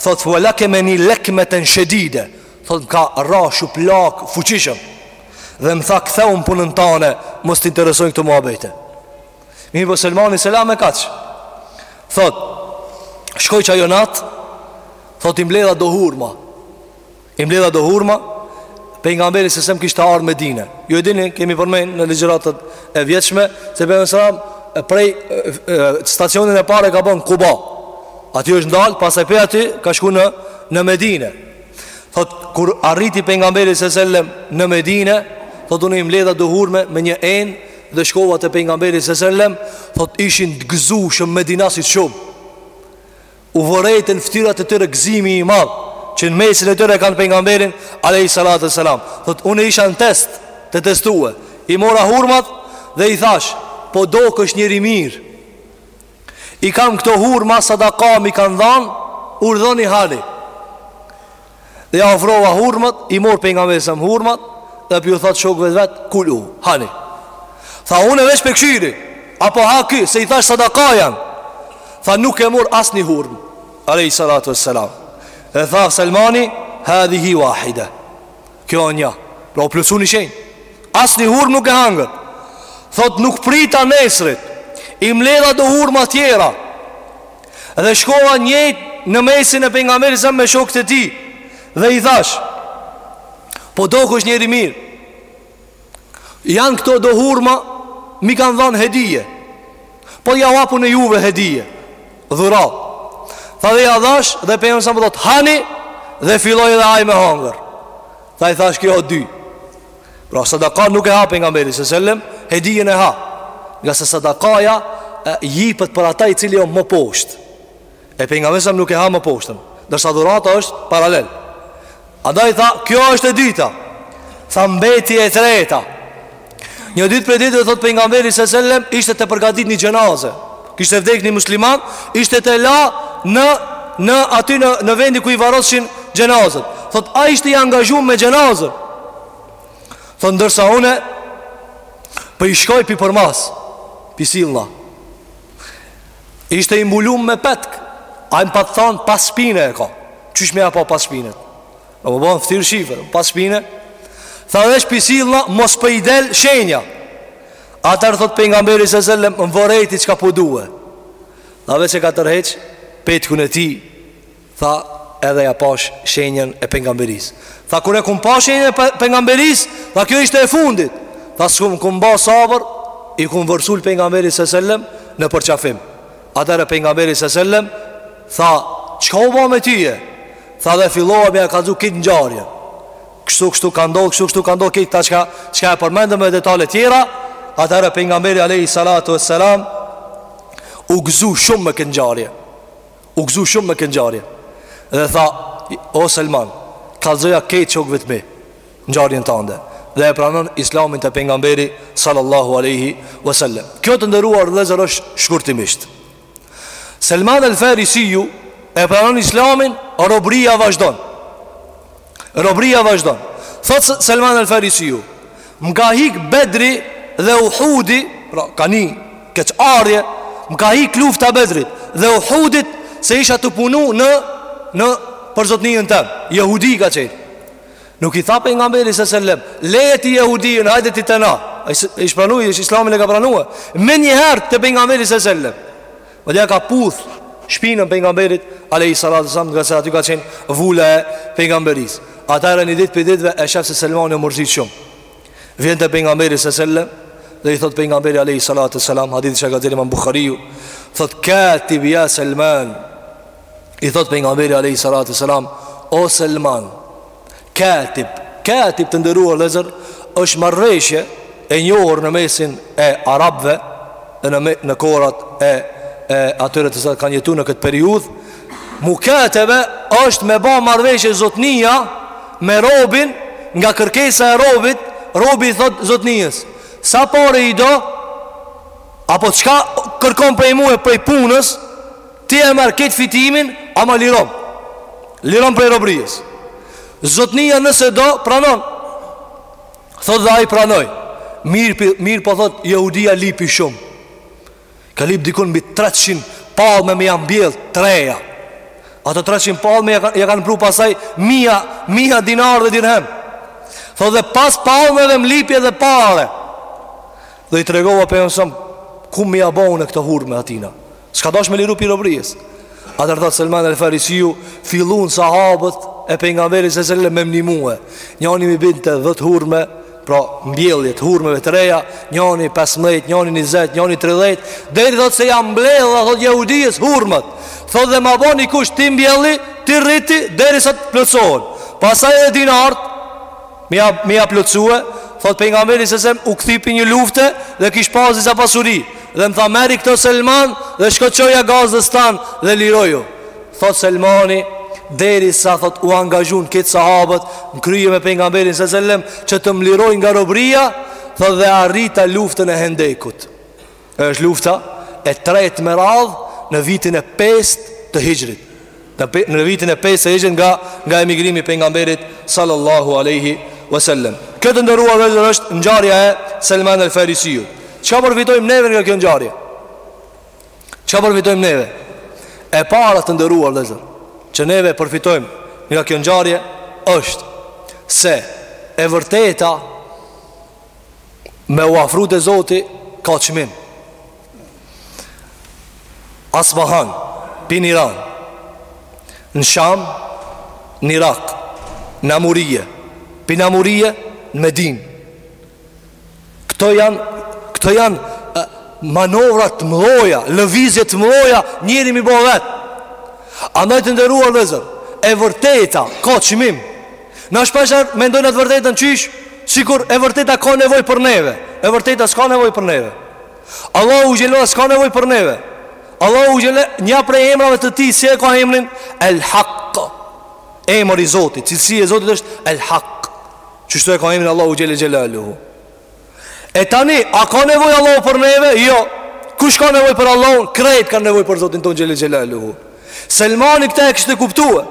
Thotë fe lekemeni lekmeten shedide. Thotë m'ka ra shuplakë fuqishëm. Dhe më tha kthehu në punën tane, mos të interesojnë këto muhabete. Mirëpo Selmani s'e la me kaq. Thotë shkoi qajo natë, thotë i mbledha do hurma. I mbledha do hurma Pejgamberi se sem kishte ardh në Medine. Ju e dini, kemi përmend në ligjëratat e vjetshme se pejgamberi sallam prej stacionin e parë ka bën Kuba. Aty është ndal, pastaj prej aty ka shku në në Medine. Thot kur arriti pejgamberi sallam në Medine, thot unë i mbledha do hurme me një enë dhe shkova te pejgamberi sallam, thot ishin të gëzu shumë medinasit shumë. u vërejte në ftyrat e tyre gëzimi i madh që në mesin e tyre kanë pejgamberin alejhi salatu ue selam thot unë isha në test tu e testue i mora hurmat dhe i thash po dukesh njeri i mirë i kam këto hurma sadaka mi kanë dhanë urdhoni hani Dhe ja ofrova hurmat I mor pejgamberi se sem hurmat Dhe po ju thot shokve të vet Kulu, hani Tha une veç po e kshyri A po ha ky, se i thash sadaka janë Tha nuk e mor asnjë hurm Alejhi salatu ue selam Dhe tha Selmani Hadhihi wahide Kjo nja Pra u plotsu një shenj Asnjë hurm nuk e hangër Thot nuk prita nesrit I mledha do hurma tjera Dhe shkova njejt në mesin e pejgamberit sa me shokët e tij Dhe i thash Po dukesh njeri i mirë Janë këto do hurma Mi kanë dhanë hedije Po jau ap une juve hedije Dhuratë Tha dhe ja dhash dhe pejgamberi sam thot Hani dhe filloi edhe ai me hangër Tha i thash kjo o dy Pra sadaka nuk e ha pejgamberi se sellem Hedijen e ha Ngase sadakaja e, jipet për ata i cili o më posht E pejgamberi sem nuk e ha më poshtën Ndërsa dhurata është paralel Andaj tha, kjo është e dyta Tha mbeti e treta Një ditë prej ditve thot pejgamberi se sellem Ishte tu përgatit një xhenaze Kishte vdek një musliman, ishte tu e la në, në aty në, në vendi ku i varrosshin xhenazet. Thot, ai ishte i angazhum me xhenazen. Thot, ndërsa une, po po i shkoj prej përmas, po i sillna. Ishte i mbulum me petk, ai m'pat thanë pas shpine e ka. Qysh me ja pa pas shpinet? A po bëhen fëtyrë shifër, pas shpine Tha dhe veç po sillna, mos po i del shenja Atëherë thot pejgamberi se sellem, më vërejti çka po du Tha dhe veç e ka tërheq petkun e tij Tha edhe ia pash shenjën e pejgamberisë Tha kur e kum pa shenjën e pejgamberisë Tha kjo ishte e fundit Tha s'kum ba sabër, iu kum vërsul pejgamberit se sellem Në përqafim Atëherë pejgamberi sa selam tha, "Çka u bë me tyje?" Tha dhe fillova me ia kallzu kit ngjarje. Kështu kështu ka ndodhur, kështu kështu ka ndodhur kejt këta çka çka e përmendëm me detaje tjera. Atëherë pejgamberi alayhi salatu wassalam u gëzu shumë me kit ngjarje. U gëzu shumë me kit ngjarje. Dhe tha, "O Selman, kallzoja kejt shokëve të mi." ngjarjen tande dhe e pranon Islamin te pejgamberi sallallahu alaihi wasallam. Kjo të nderuar vëllezër është shkurtimisht. Selman el Farisiu e pranon Islamin, robëria vazhdon. Robëria vazhdon. Thot Selman el Farisiu, "M'ka hik Bedri dhe Uhudi, pra ka ni keqardhje, m'ka hik lufta e Bedrit dhe Uhudit se isha tu punu në në për zotninë tem, jehudi ka qenë. Nuk i tha pejgamberi se sellem Leje ti jehudinë, hajde ti te na I pranu, islamin e ka pranu Menjëherë te pejgamberi se sellem Madje ia ka puth Shpinën pejgamberit alejhi salatu selam Ngase aty ka qenë vula e pejgamberisë Atëherë një ditë prej ditëve E shef se Selmani o mërzit shumë Vjen te pejgamberi se sellem Dhe i thot pejgamberi alejhi salatu selam Hadith që e ka dhe Imam Buhariu Thot katib ja Selman i thot pejgamberi alejhi salatu selam O Selman Katib Katib të nderuar vllezër është marrëveshje e njohur në mesin e arabëve në, me, në kohërat e, e atyre të cilët kanë jetu në këtë periudhë Mukatebe është me ba marrëveshje zotnia me robin nga kërkesa e robit Robi i thot zotnisë Sa pare i do Apo çka kërkon prej mu e prej punës Ti e merr kejt fitimin, ama liromë. Liromë prej robërisë. Zotnia nëse do, pranon. Thot dhe ai pranoi. Mirë mirëpo thot Jehudia lipi shumë. Ka lip dikun mbi 300 palme me ia mbjell treja. Ato 300 palme ja, ja kanë pru pastaj mija, mija dinar dhe dirhem. Thot dhe pas palme dhe m'lipi edhe pare. Dhe i tregova pejgamberit se sellem, ku me ia bo unë këto hurme atina. S'ka dash me liru pi robrisë Atëherë thot Selman el Farisiu Fillun sahabët e pejgamberit salallahu alejhi ve selem me m'nimue Njani m'i binte dhetë hurme Pra mbjelljet hurmeve të reja Njani 15, njani 20, njani 30 Deri thot sa i kam mbledh dhe thot jehudia hurmet Thot dhe ma boni kusht t'i mbjelli T'i rriti derisa t'plotsohen Pastaj edhe dinart Me ia, me ia plotsue Thot pejgamberi selem u kthy pi një lufte Dhe kish pas disa pasuri Dhe më tha merri këto Selman Dhe shko çoja gazdës tan Dhe liroju Thot Selmani Derisa thot u angazhun kaq sahabët Në krye me pejgamberin selem Që të më lirojnë nga robria Thot dhe arrita luftën e hendekut është lufta e tretë me radh në vitin e 5 të Hixhrit. Në, në vitin e 5 të Hixhrit nga nga emigrimi i pejgamberit sallallahu alaihi wasallam. Kjo të nderuar vëllezër është ngjarja e Salman al-Farisiut. Çka përfitojmë neve nga kjo ngjarje? Çka përfitojmë neve? E para të nderuar vëllezër që neve përfitojmë nga kjo ngjarje është se e vërteta me u afru te zoti ka çmim Asbahan pi n'Iran në Sham në Irak në Amurije pi n'Amurije në Medinë këto janë këto janë manovra t'mdhoja lëvizje t'mdhoja njeri me i bo vetë andaj të nderuar vllezër e vërteta ka çmim Na shpeshherë e mendojna të vërtetën qysh Sikur e vërteta ka nevojë për neve E vërteta s'ka nevojë për neve Allahu xhele s'ka nevojë për neve Allahu xhele Nja prej emrave të tij si e ka emrin El Haq Emër i Zotit Cilësi e Zotit është El Haq Qështu e ka emrin Allahu xhele xhelaluhu E tani, a ka nevojë Allahu për neve? Jo. Kush ka nevojë për Allahun? Krejt kanë nevojë për Zotin tonë Xhele Xhelaluhu. Selmani këta e kishte kuptue.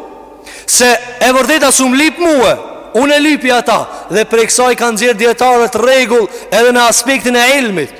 Se e vërteta s'um lip mue, unë e lipi ata. Dhe prej kësaj kanë nxjerrë dijetarët rregull edhe në aspektin e ilmit.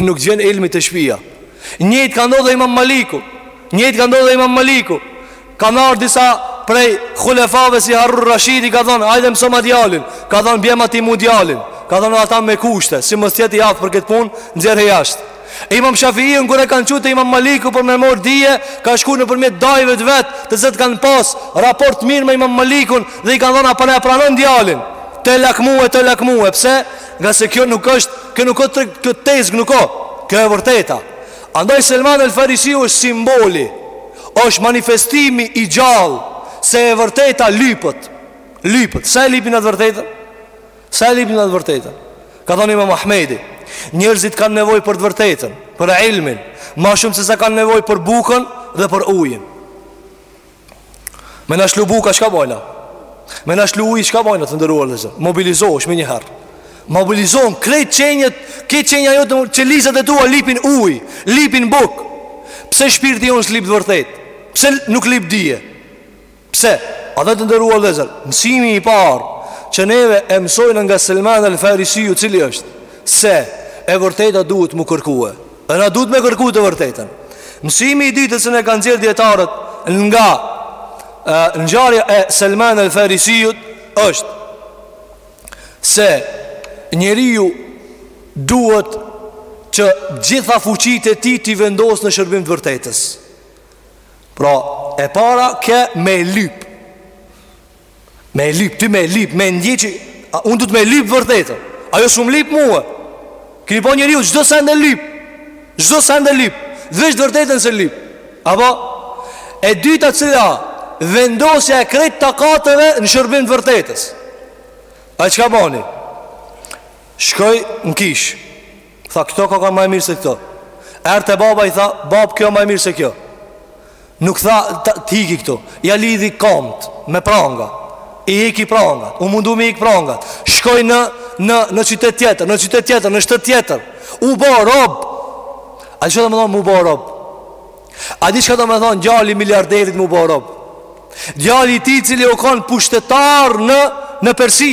Nuk vjen ilmi te shpia. Njëjtë ka ndodhur Imam Maliku. Njëjtë ka ndodhë Imam Maliku. Kanë ardh disa prej hulefave si Harun Rashidi ka thonë, "Hajde mësoma djalin." Ka thonë, "Bjerma ti mu djalin." Ka thonë, "Ata me kushte, si mos t'jetë i aftë për këtë punë, nxjerre jashtë." Imam Shafiun kur e kanë çu te Imam Maliku për me marrë dije, ka shku nëpërmjet dajve të vet, të cilët kanë pas raport të mirë me Imam Malikun dhe i kanë thonë, "A po na e pranon djalin?" Të lakmue, të lakmue. Pse? Ngase kjo nuk është, kjo nuk është kjo tezgë nuk ka. Kjo e vërteta. Andaj Selman el Farisiu është simboli, është manifestimi i gjallë se e vërteta lypet. Lypet. Sa e lipim na të vërtetën? Sa e lipim na të vërtetën? Ka thonë Imam Ahmedi, njerëzit kanë nevojë për të vërtetën, për ilmin, më shumë se sa kanë nevojë për bukën dhe për ujin. Me na shlu buka, çka bojna? Me na shlu uji, çka bojna të nderuar vëllezër? Mobilizohesh menjëherë Mobilizohen krejt qeniet, krejt qenia jote qelizat e tua lipin ujë, lipin bukë Pse shpirti jonë s'lip të vërtetën? Pse nuk lip dije? Pse? Andaj të nderuar vëllezër, mësimi i parë Që neve e mësojna nga Selman el Farisiu cili është Se e vërteta duhet m'u kërkue Dhe na duhet me kërku të vërtetën. Mësimi i dytë që ne kanë nxjerr dietarët nga ngjarja e Selman el Farisiut është se njeriu duhet që gjitha fuqitë e tij t'i vendosë në shërbim të vërtetës. Pra, e para ke me lyp. Me e lip, ti me e lip, me e ndje që a, Unë duhet me e lip të vërtetën Ajo s'um lip mue Kemi pa njeriu çdo send e lip Çdo send e lip Veç të vërtetën s'e lip A po E dyta cila Vendosja e krejt takateve në shërbim të vërtetës Ai çka boni Shkoi në kishë Tha këto koka ma e mirë se këto Erdh te baba i tha Babë kjo ma e mirë se kjo Nuk tha të hiki këtu Ia lidhi komt me pranga I hiki prangat U mundu me i hik prangat Shkoi në, në, në qytet tjetër Në qytet tjetër, në shtet tjetër U bo rob A di çka domethonë m'u bo rob A di çka domethonë Djali i miliarderit m'u bo rob Djali i tij cili u konë pushtetar në, në Persi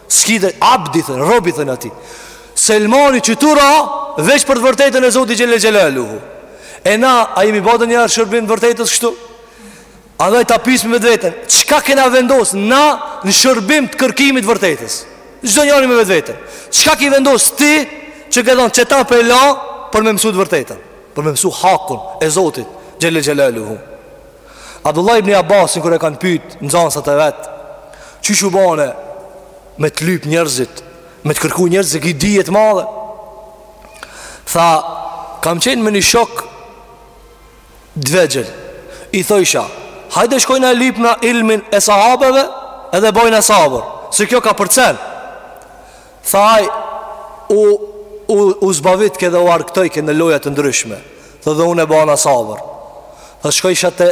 S'ki de abd i thonë, rob i thonë atij Selmani qëtu ra Veç për të vërtetën e Zotit Xhele Xhelaluhu E na, a jemi ba ndonjëherë në shërbim të vërtetës kështu Andaj ta pisim vetveten Çka kena vendos na në shërbim të kërkimit të vërtetës Çdo njëri me vetveten Çka ki vendos ti që ke dhanë që ta për la Për me mësu të vërtetën Për me mësu hakun e Zotit Xhele Xhelaluhu Abdullah ibn Abbasin kur e kanë pyet nxënësat e vet, qysh u bane me të lyp njerëzit, me të kërku njerëzit që ki dije të madhe. Tha, kam qenë me një shok të vegjël. I thojsha, hajde shkojna e lypna ilmin e sahabeve edhe bojna sabër, se kjo ka përcen. Tha ai, U, u, u zbavitke dhe u argëtojke në loja të ndryshme, tha dhe unë e bana sabër. Tha shkojsha te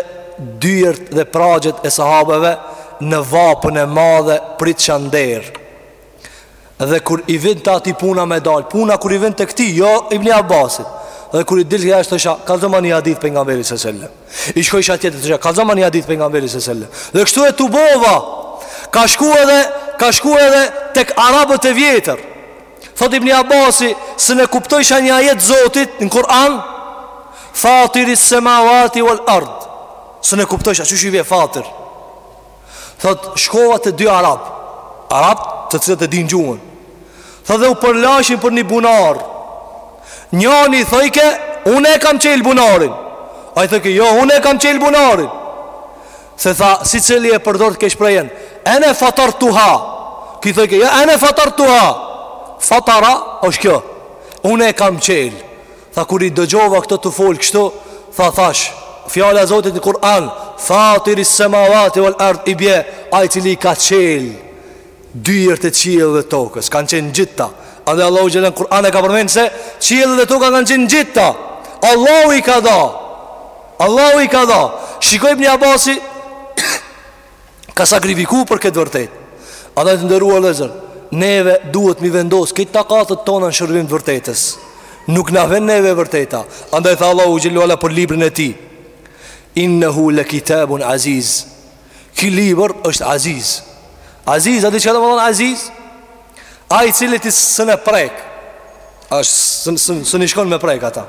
dyert dhe pragjet e sahabeve në vapën e madhe pritsha n'derë. Dhe kur i vinte atij puna me dal, puna kur i vinte këtij, jo Ibni Abbasit. Dhe kur i dilke i thojsha, kallzoma një hadith Pejgamberit së sellem. I shkojsha tjetrit i thojsha Kallzoma një hadith Pejgamberit se sellem Dhe kështu e tubova Ka shku edhe Ka shku edhe Tek arabët e vjetër Thot ibn Abasi S'un e kuptojsha një ajet Zotit Në Kur'an Fatiris semawati wal ard S'un e kuptojsha Qysh i bje fatir Thot shkova te dy arab Arab të cilët e din gjuhën Thot dhe u përlashin për një bunar Njani thojke Unë e kam qelë bunarin Ai thojke jo unë e kam qelë bunarin Se tha secili e përdorke shprehjen Ene fatartuha Ky thojke jo ene fatartuha Fatara është kjo Unë e kam qelë Tha kur i dëgjova këta tu fol kështu, tha thash, fjala e Zotit në Kur'an, Fatiri semawati wal ard i bje, ai i cili ka çel dyert e qiellit dhe tokës, kanë qenë gjitta. Andaj Allahu xhel-le në Kur'an e ka përmend se qielli dhe toka kanë qenë gjitta. Allahu i ka da. Allahu i ka da. Shiko Ibn Abasi Ka sakrifiku për këtë t'vërtetë Andaj të nderuar vllezër Neve duhet m'i vendos Këto takatet tona në shërbim të vërtetës Nuk na vjen neve e vërteta Andaj tha Allahu xhel-le ve ala për librin e tij Innehu le kitabun aziz Ky libër është aziz Aziz, a di çka do me thanë aziz? Ai i cili ti s'un e prek është së, së, s'un shkon me prek ata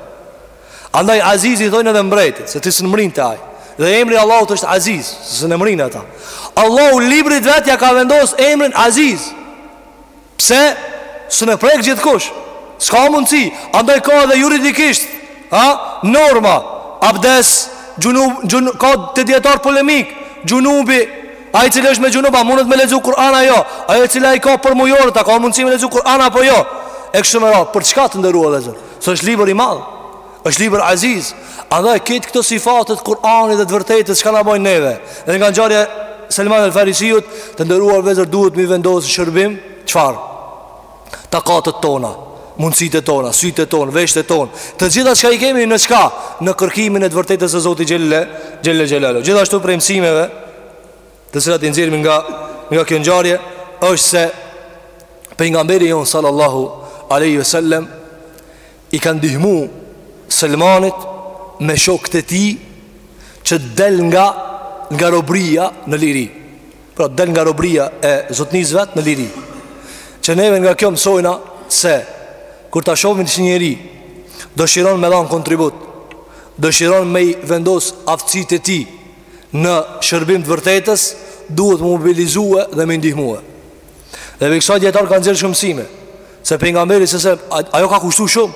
Andaj Aziz i thojnë edhe mbretit Se ti s'un mrrin te aj Dhe emri Allahut është Aziz Se s'un e mrrin ata Allahu librit vet ja ka vendos emrin Aziz Pse s'un e prek gjithkush S'ka mundësi Andaj ka edhe juridikisht ha? Norma Abdes xhunub, xhun, Ka te dijetarët polemikë Xhunubi Ai cili është me xhunub a Mundet me lexu Kur'an a jo Ajo cila i ka përmujoret A ka mundësi me lexu Kur'an apo jo E kështu me radhë Për çka të nderuar vllezër Se është libër i madh është libër aziz Andaj këto këto sifatet Kur'anit dhe të vërtetës Çka na bajnë neve Dhe nga ngjarja Selman el Farisiut Të nderuar vllezër duhet m'i vendos n'shërbim Çfarë Takatet tona Mundësit e tona Sytë e tonë Veshtë e tonë Të gjitha çka i kemi në çka Në kërkimin e të vërtetës së Zotit xhel-le xhelaluhu Gjithashtu prej mësimeve të cilat i nxjerrim nga nga kjo ngjarje është se pejgamberi jonë sallallahu alaihi wasallam i ka ndihmu Selmanit me shokët e tij që del nga nga robria në liri. Pra del nga robria e zotnisë vet në liri. Që neve nga kjo mësojna se kur ta shohim një njeri dëshiron me dhanë kontribut, dëshiron me i vendos aftësitë e tij në shërbim të vërtetës duhet me u mobilizue dhe me i ndihmue. Dhe prej kësaj dijetarët kanë nxjerr shumë mësime, se pejgamberi se se ajo ka kushtu shumë,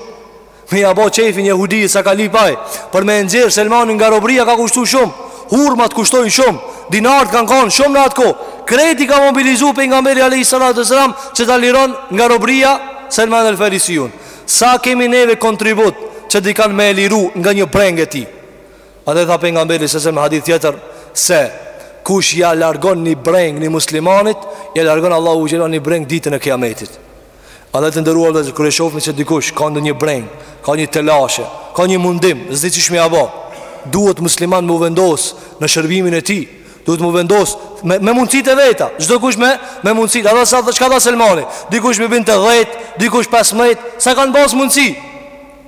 me ja bo qejfin jehudisë sa ka lyp ai, për me e nxjerr selmanin nga robria ka kushtu shumë, hurmat kushtojnë shumë, dinarët kanë kanë shumë në atë kohë, krejt i ka mobilizu pejgamberi alejhi salatu ve selam që ta liron nga robria Selman el Farisiun Sa kemi neve kontribut që dikan me e liru nga një brengë e tij? Andaj tha pengamberi se se në hadith tjetër Se kush ja largon një breng një muslimanit Ja largon Allahu u gjelon një breng ditën e kiametit Andaj të nderuar kur e shofmi se dikush Ka ndonjë breng, ka një telashe Ka një mundim, s'di qysh me ia bo Duhet muslimani m'u vendos në shërbimin e tij Duhet m'u vendos me, me mundësit e veta Çdokush me, me mundësit A dhe sa dhe çka tha Selmani Dikush me i bin dhetë, dikush pesëmbdhet Sa kanë pas mundësit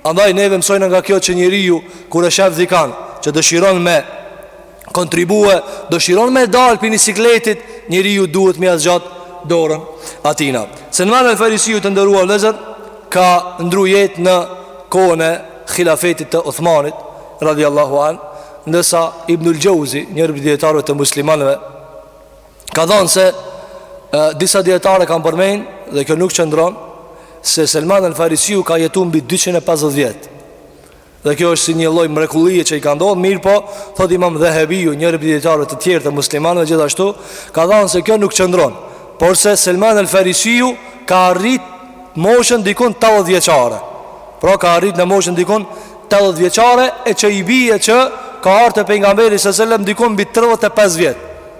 Andaj neve mësojna nga kjo që njeriu kur e shef dikan që dëshiron me kontribue, dëshiron me dal prej një sikletit, njeriu duhet me ia zgjat dorën atijna. Selman el Farisiu të nderuar vllezër, ka ndru jetë në kohën e hilafetit të Othmanit, radiallahu anhu, ndërsa Ibnul Xheuzi, njëri prej dijetarëve të muslimanve, Ka thanë se disa dijetarë kanë përmend dhe kjo nuk qëndron se Selman El Farisiu ka jetu mbi 250 vjet. Dhe kjo është si një lloj mrekullie që i ka ndodhur, mirëpo, thotë Imam Dhehebiu, njëri prej dijetarëve të tjerë të muslimanëve gjithashtu, ka thanë se kjo nuk qëndron. Porse Selman El Farisiu ka arrit moshën dikun 80 vjeçare. Pra ka arrit në moshën dikun 80 vjeçare e që i bie që ka ardhur te pejgamberi sallallahu alajhi wasallam dikun mbi 35 vjet.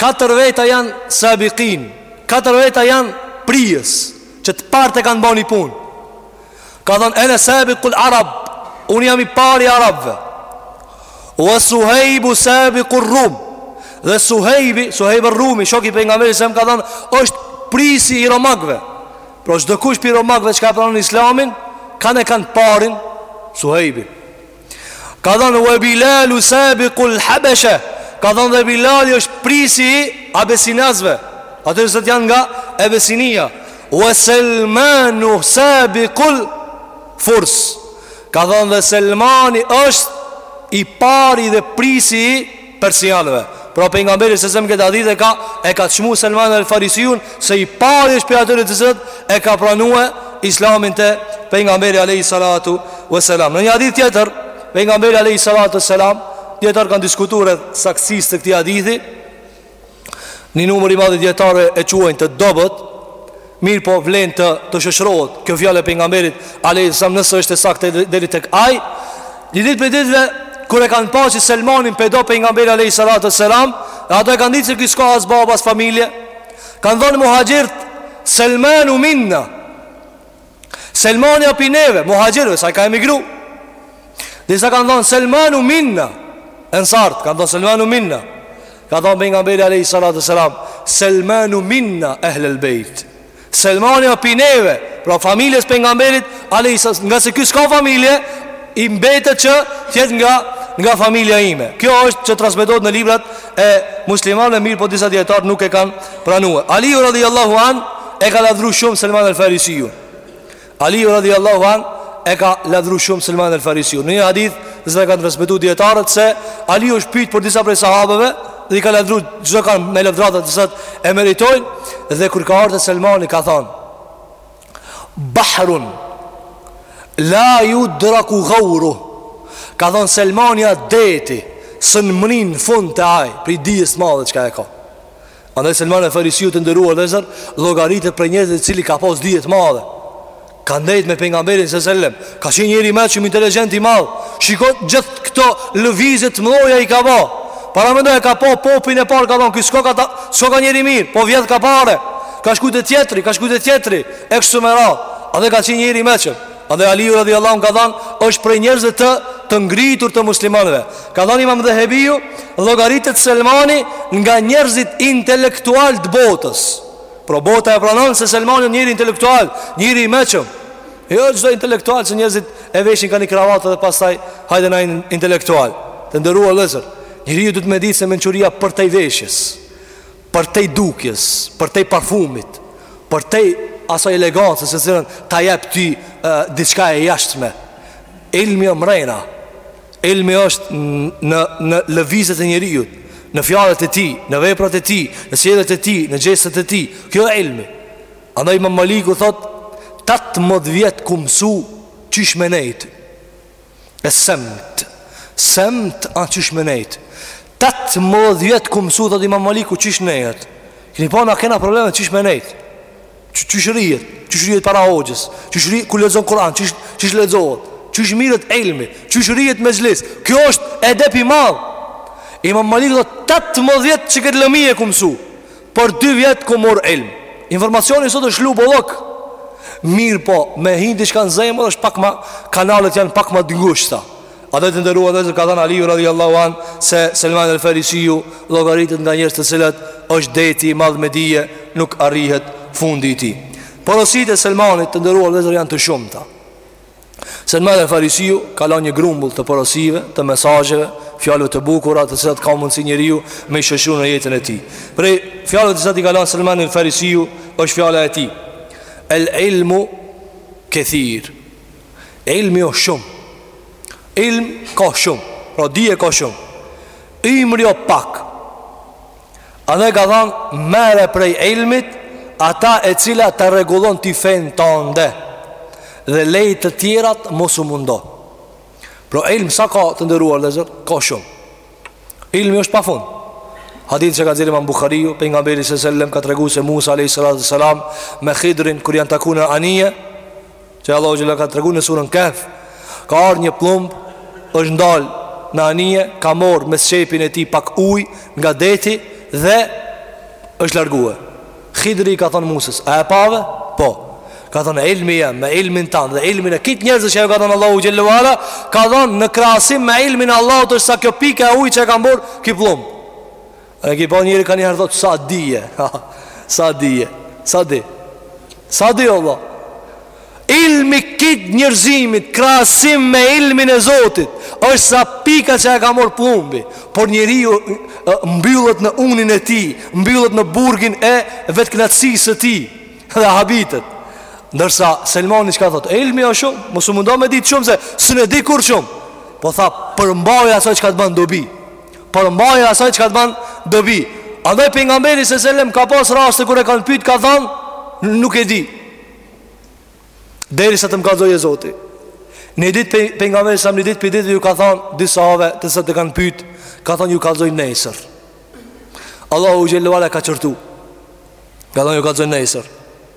Katër veta janë sabikin, katër veta janë prijës, që të parët e kanë ba ni punë. Ka thënë, ene sabikul arab, unë jam i pari i arabve. Ua suhejbu sabikur rum, dhe suhejbi, Suhejb er Rumi, shoku i pejgamberit alejhi selam ka thënë, është prijësi i romakve. Pra, nëse dikush prej romakve që ka pranu islamin, kan e kanë të parin, Suhejbin. Ka thanë ue Bilalu sabikul habeshe Ka thanë dhe Bilali është prijësi i abesinasve Atyre që janë nga abesinia Ue Selmanu sabikul furs Ka thanë dhe Selmani është i pari dhe prijësi i Persianëve. Pra pejgamberi sa selam në këtë hadith e ka e ka çmu Selman el Farisiun se i pari është prej atyre të cilët e ka pranue Islamin te pejgamberi alejhi salatu ue selam. Në një hadith tjetër pejgamberi alejhi salatu ue selam dijetarët kanë diskutu rreth saktësisë së këtij hadithi Një numër i madh dijetarëve e quajnë të dobët, mirëpo vlen të të shoqërohet kjo fjalë e pejgamberit alayhis salam nëse është e saktë deri tek ai. Një ditë prej ditëve kur e kanë pa që Selmanin po e do pejgamberi alayhis salatu selam, ata e kanë ditë se ky s'ka as baba as familje. Kanë thonë muhaxhirët Selmanu minna. Selmani o prej neve, muhaxhirëve, se ai ka emigru Disa kanë thonë Selmanu minna Ensarët kanë thonë Selmanu minna Ka thonë pejgamberi alejhi salatu ue selam Selmanu minna ehlel bejt Selmani o prej neve Pra familjes pejgamberit alejhi salat Ngase ky s'ka familje I mbetet që t'jetë nga, nga familja ime Kjo është që transmetohet në librat e muslimanëve mirëpo disa dijetarë nuk e kanë pranuar. Aliu radhiyallahu an e ka lavdru shumë Selman al-Farisiun. Aliu radhiyallahu an e ka lavdru shumë Selman al-Farisiun. Në një hadith disa kanë transmetu dijetarët se Aliu është pyet për disa prej sahabeve dhe i ka lavdru çdokënd me lavdërata t'cilat e meritojnë dhe kur ka ardh te Selmani ka thanë Bahrun la judraku gauru Ka thonë Selmani o deti Që s'mrrin në fund te ai Prej dijes t'madhe çka e ka Andaj Selman el Farisiu të nderuar vllezër Llogaritet prej njerëzit i cili ka pos dije t'madhe Ka ndejt me pejgamberin sa sellem Ka qenë njeri i meqëm inteligjent i madh Shiko t'gjitha këto lëvizje t'mdhaja i ka ba Paramendo e ka pa popin e par ka thonë Ky s'koka njeri i mirë Po vjedhka pare Ka shku te tjetri, ka shku te tjetri E kështu me radhë edhe ka qenë njeri i meqëm Edhe Aliu radhiallahu an ka thanë është prej njerëzve të të ngritur të muslimanëve Ka thanë imam Dhehebiu Llogaritet Selmani nga njerëzit intelektualë të botës Pra bota e pranon se Selmani njeri intelektual Njeri i meqëm Jo çdo intelektual që njerëzit e veshin nga një kravatë dhe pastaj Hajde na intelektual Të nderuar vllezër Njeriu duhet me ditë se mençuria përtej veshjes përtej dukjes, përtej parfumit, përtej asaj elegancës të cilën ta jep ty diçka e jashtme. Ilmi o mrena. Ilmi është në në lëvizjet e njeriut, në fjalët e tij, në veprat e tij, në sjelljet e tij, në gjestet e tij. Kjo është ilmi. Andaj Imam Maliku thotë 18 vjet kom msu qysh me nejt E semt Semt a qysh me nejt Tetëmdhjet kum mësu Thot imam Maliku qysh nejt Kini pa na kena probleme qysh me nejt Qysh rrihet Qysh rrihet para hoxhës Qysh rrihet kur lexon Kuran Qysh, qysh lexohet Qysh merret ilmi Qysh rrihet mexhlis Kjo është edep i madh Imam Maliku thot Tetëmdhjet qëkët lami e kum mësu Për dy vjet kum morr ilm Informacioni sot është bollëk Mirëpo Me hi diçka në zemër është pak ma Kanalet janë pak ma t'ngushta Andaj të nderuar vëllezër ka thënë Aliju radiallahu anh Se Selman el Farisiu Llogaritet nga njerëz të cilët është deti i madh me dije Nuk arrihet fundi i tij Porositë e Selmanit të nderuar vëllezër janë të shumta Selman el Farisiu ka lanë një grumbull të porosive, të mesazheve, fjalëve të bukura të cilat ka mundësi njeriu me i shoqru në jetën e tij. Prej fjalëve të cilat i ka lanë Selman el Farisiu është fjala e tij. El ilmu kethir. Ilmi o shumë. Ilm ka shumë. Pra dije ka shumë. Ymri o pak. Andaj ka thanë merre prej ilmit Atë e cila ta rregullon ty fenë tande Dhe leji të tjerat mos u mundo Pra ilm sa ka të nderuar vëllezër Ka shumë Ilmi është pa fund Hadith që ka nxirr imam Buhariu Pejgamberi s.a.v.s. ka tregu se Musa a.s. Me Hidrin kur janë taku në anije Që Allahu xhel ka tregu në suren Kehf Ka ardh një pëllumb është ndal në anije Ka morrë me sqepin e tij pak ujë Nga deti dhe është largue Hidri i ka thonë Musës A e pave? Po Ka thonë ilmi jem me ilmin tand Dhe ilmin e krejt njerëzve që ju ka dhonë Allahu xhelle ve ala Ka thonë në krahasim me ilmin e Allahut është sa kjo pika e ujit që e ka morrë Ky pëllumb E ki pa njeri kanjëherë thotë sa dije Sa dije Sa di Sa di Allah Ilmi i krejt njerëzimit Krahasim me ilmin e Zotit është sa pika që e ka morrë pëllumbi Por njeriu Mbyllet në unin e tij Mbyllet në burgin e vetëkënaqësisë së tij Dhe habitet Ndërsa Selmani çka thotë Ilmi o shumë Mos u mundo me ditë shumë se S'mun di kurrë shumë Po tha përmbaju asaj çka të ban dobi Përmbaju asaj çka të ban dobi Andaj Pejgamberi s.a.v.s. ka pas raste kur e kanë pyt ka thanë Nuk e di Derisa të më kallzojë Zoti Një dit Pe, Pejgamberi s.a.v.s. një dit prej ditëve ju ka thanë Disave të cilët e kanë pyt Ka thanë ju kallzoj nesër Allahu xhelle ve ala e ka qortu Ka thanë ju kallzoj nesër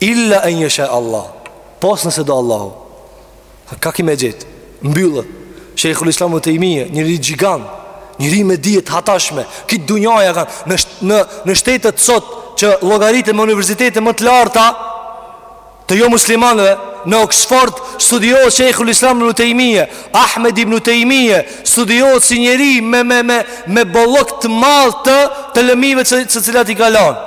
Illa en jesha Allah. Pos nëse do Allahu. Ka ki me gjithë, mbyllet Shejhul islam ibnu Tejmije, njeri gjigant Njeri me dije t'hatashme Kitë dunjaja kanë në, në, në shtetet sot që llogariten me universitete më të larta Të jo muslimanëve Në Oxford studiohet Shejhul islam ibnu Tejmije Ahmed ibnu Tejmije Studiohet si njeri me, me, me, me bollok të madh të, të lëmive të, të cilat i kalon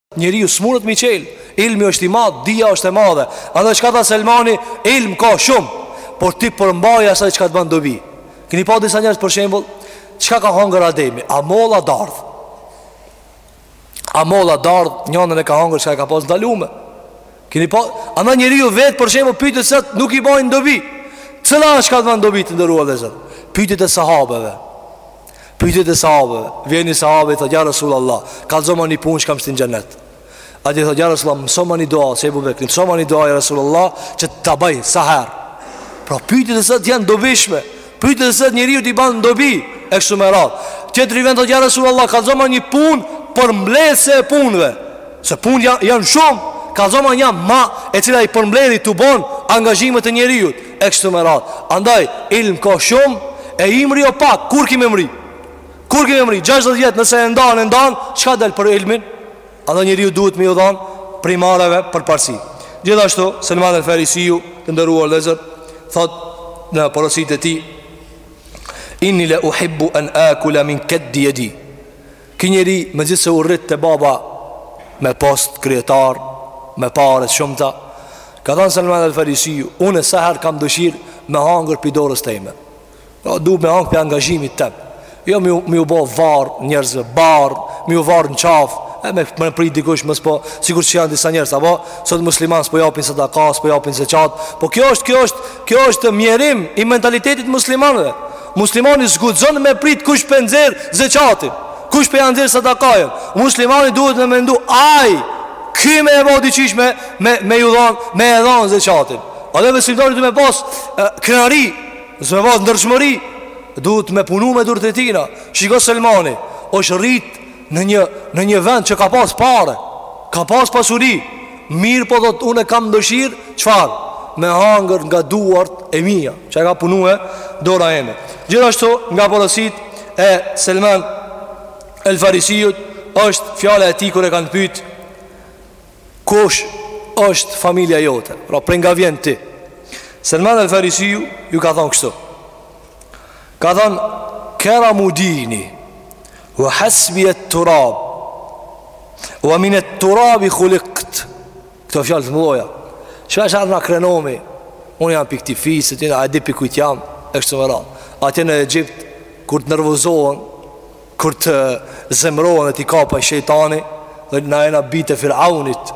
Njeriu s'munet m'i çel Ilmi është i madh, dija është e madhe Andaj çka tha Selmani Ilm ka shumë Por ti përmbaju asaj çka të ban dobi Keni pa disa njerëz për shembull Çka ka hangër Ademi A moll a dardh A moll a dardh Njanën e ka hangër çka e ka pas ndalume Keni pa Andaj njeriu vet për shembull Pytje që nuk i bajnë dobi Cila është çka të ban dobi të nderuar vllezër Pytjet e sahabeve Pytjet e sahabëve, vjen një sahabe i thotë ja Rasul Allah, kallzoma një punë që ka m'shtin xhenet. Ai i thotë ja Rasul Allah, mësoma një dua si Ebu Bekri, mësoma një dua ja Rasul Allah që ta bëj sa herë. Pra pytjet e sakta janë dobishme. Pytjet e sakta njeriut i bën dobi e kështu me radhë. Tjetri vjen thotë ja Rasul Allah, kallzoma një punë përmbledhse e punëve. Se punë janë, janë shumë, kallzoma një ma e cila i përmbledh i tubon angazhimet e njeriut. e kështu me radhë. Andaj ilm ka shumë e ymri o pak, kur ki me mrri? Kur ki me mrri? 60 vjet nëse e ndan, e ndan, çka del për ilmin? Andaj njeriu duhet me u dhon primareve përparësi. Gjithashtu Selman el Farisiu, të nderuar vëllezër, thot në porositë e tij Inni le uhibbu an akula min keddi jedi. Ky njeri megjithëse u rrit te baba me post kryetar, me pare t'shumta, ka thënë Selman El Farisiu, unë e saher kam dëshirë me hangër pi dorës teme. Jo, du me hangër pi angazhimit tem. Jo, mi, m'ju bo varë njerëzve, barrë, m'ju varë në qafë, e me, me prit dikush më s'po, sikur që janë disa njerëz, apo, sot muslimant s'po japin sadaka, s'po japin zeqat, po kjo është, kjo është, kjo është mjerim i mentalitetit t'muslimanëve. Muslimani s'guxon me prit kush pe nxjerr zeqatin Kush po ja nxjerr sadakajën Muslimani duhet me mendu Ai, ky me e bo diqysh me, me, me ju dhonë Me e dhonë zeqatin Andaj besimtari du me pas e, krenari Du me pas ndërshmëri Duhet me punu me durt e tina Shiko Selmani është rritë Në një, në një vend që ka pas pare Ka pas pasuri Mirëpo thotë unë kam dëshirë Çfarë? Me hangër nga duart e mija Çka e ka punue dora eme Gjithashtu nga porositë e Selman El Farisiut është fjala e tij kur e kanë pyt Kush është familja jote Pra prej nga vjen ti Selman El Farisiu ju ka thonë kështu Ka thonë Keramu dini Wa hasbi et-turab Wa min et-turabi khulikt Këto fjalë të mdhoja Shpesh herë na krenomi Unë jam pi këti fisit A e di pi kujt jam E kështu me radhë Atje në Egjipt Kur të nervozohen Kur të zemrohen Dhe t'i kap ai shejtani Dhe na jena bijtë e firaunit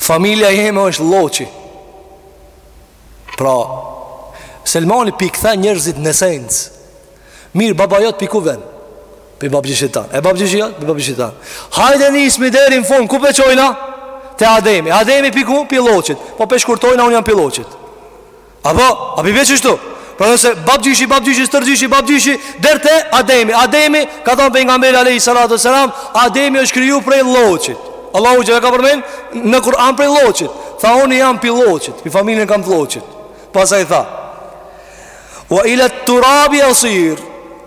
Familja jeme është lloçi Pra Selmani pi kthen njerzit në esencë Mirë baba jot pi ku ven Pi babgjyshit tan E babgjyshi jot Pi babgjyshit tan Hajde nismi deri në fund Ku pe çojna Te ademi Ademi pi ku Pi lloçit Po pe shkurtojna unë jam pi lloçit Apo, a pi ven kështu Pra nëse babgjyshi, babgjyshi, stërgjyshi, babgjyshi Der te Ademi Ademi, ka thonë pejgamberi Alejhi Salatu Selam Ademi është kriju prej lloçit Allahu që e ka përmen Në Kur'an prej lloçit Tha unë jam pi lloçit Pi familjen kam të lloçit Pasaj tha Wa ilet turabi asir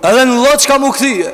Edhe në lloç kam mu kthye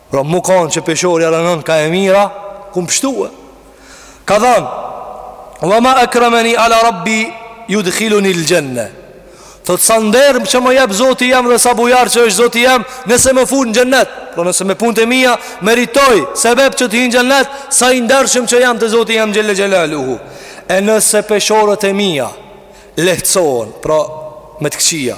Pra mu kanë që peshorja ranon ka e mira Kum pshtue Ka thanë Wa ma akrameni ala rabbi Judkhiluni el xhenne Thotë sa nder që më jep zoti jem Dhe sa bujar që është zoti jem Nëse më fun në xhennet Pra nëse me punët e mija Meritoj sebep që të hi në xhennet Sa i ndershëm që jam te zoti jem xhel-le xhelaluhu E nëse peshoret e mija Lehtësohen Pra me të këqija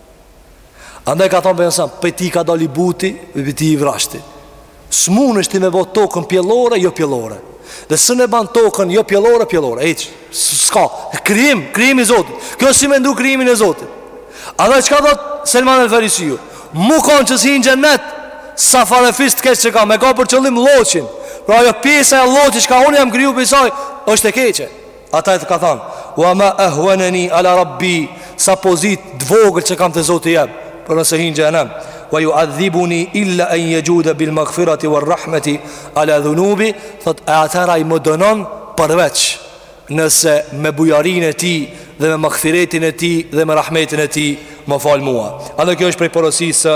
Andaj ka thonë pejgamberi, pi tij ka dal i buti, pi tij i vrashti. S'munësh ti me bo tokën pjellore, jo pjellore. Dhe s'un e ban tokën, jo pjellore, pjellore. E, s'ka, krijim, krijim i Zotit. Kjo si me ndru krijimin e Zotit. Andaj çka thot, Selman el Farisiu, mu konë që s'hi në xhennet, sa farefis të keq që kam, e ka për qëllim lloçin. Pra ajo pjesa e lloçit, çka unë jam kriju pi saj, është e keqe. Andaj ka thënë: "Wa ma ahwanani ala rabbi", sa pozitë të vogël që kam te Zoti jem, por nëse hi në xhehenem, "wa yu'adhibuni illa an yajuda bil maghfirati war rahmati ala dhunubi", thotë, e atëherë ai më dënon përveç nëse me bujarinë e tij dhe me maghfiretin e tij dhe me rahmetin e tij më fal mua. Andaj kjo është prej porosisë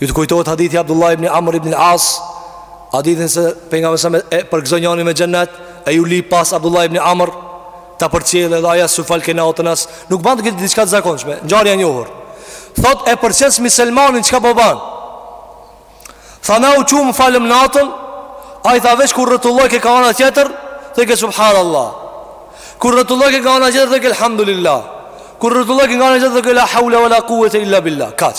Ju të kujtohet hadithi Abdullah ibn Amr ibn al-As, hadithin se pejgamberi sa e përgëzon njanë me xhennet, e ju li pas Abdullah ibn Amr ta përcjellë dhe ai as u falke natën as, nuk bën këtë diçka të zakonshme, ngjarja e njohur. Thot e përcjellshmi Selmanin çka po bën. Tha na u çum falëm natën, ai tha veç kur rrotullojke ka ana tjetër, theke subhanallah. Kur rrotullojke ka ana tjetër theke alhamdulillah. Kur rrotullojke ka ana tjetër theke la haula wala quwata illa billah. Kaq.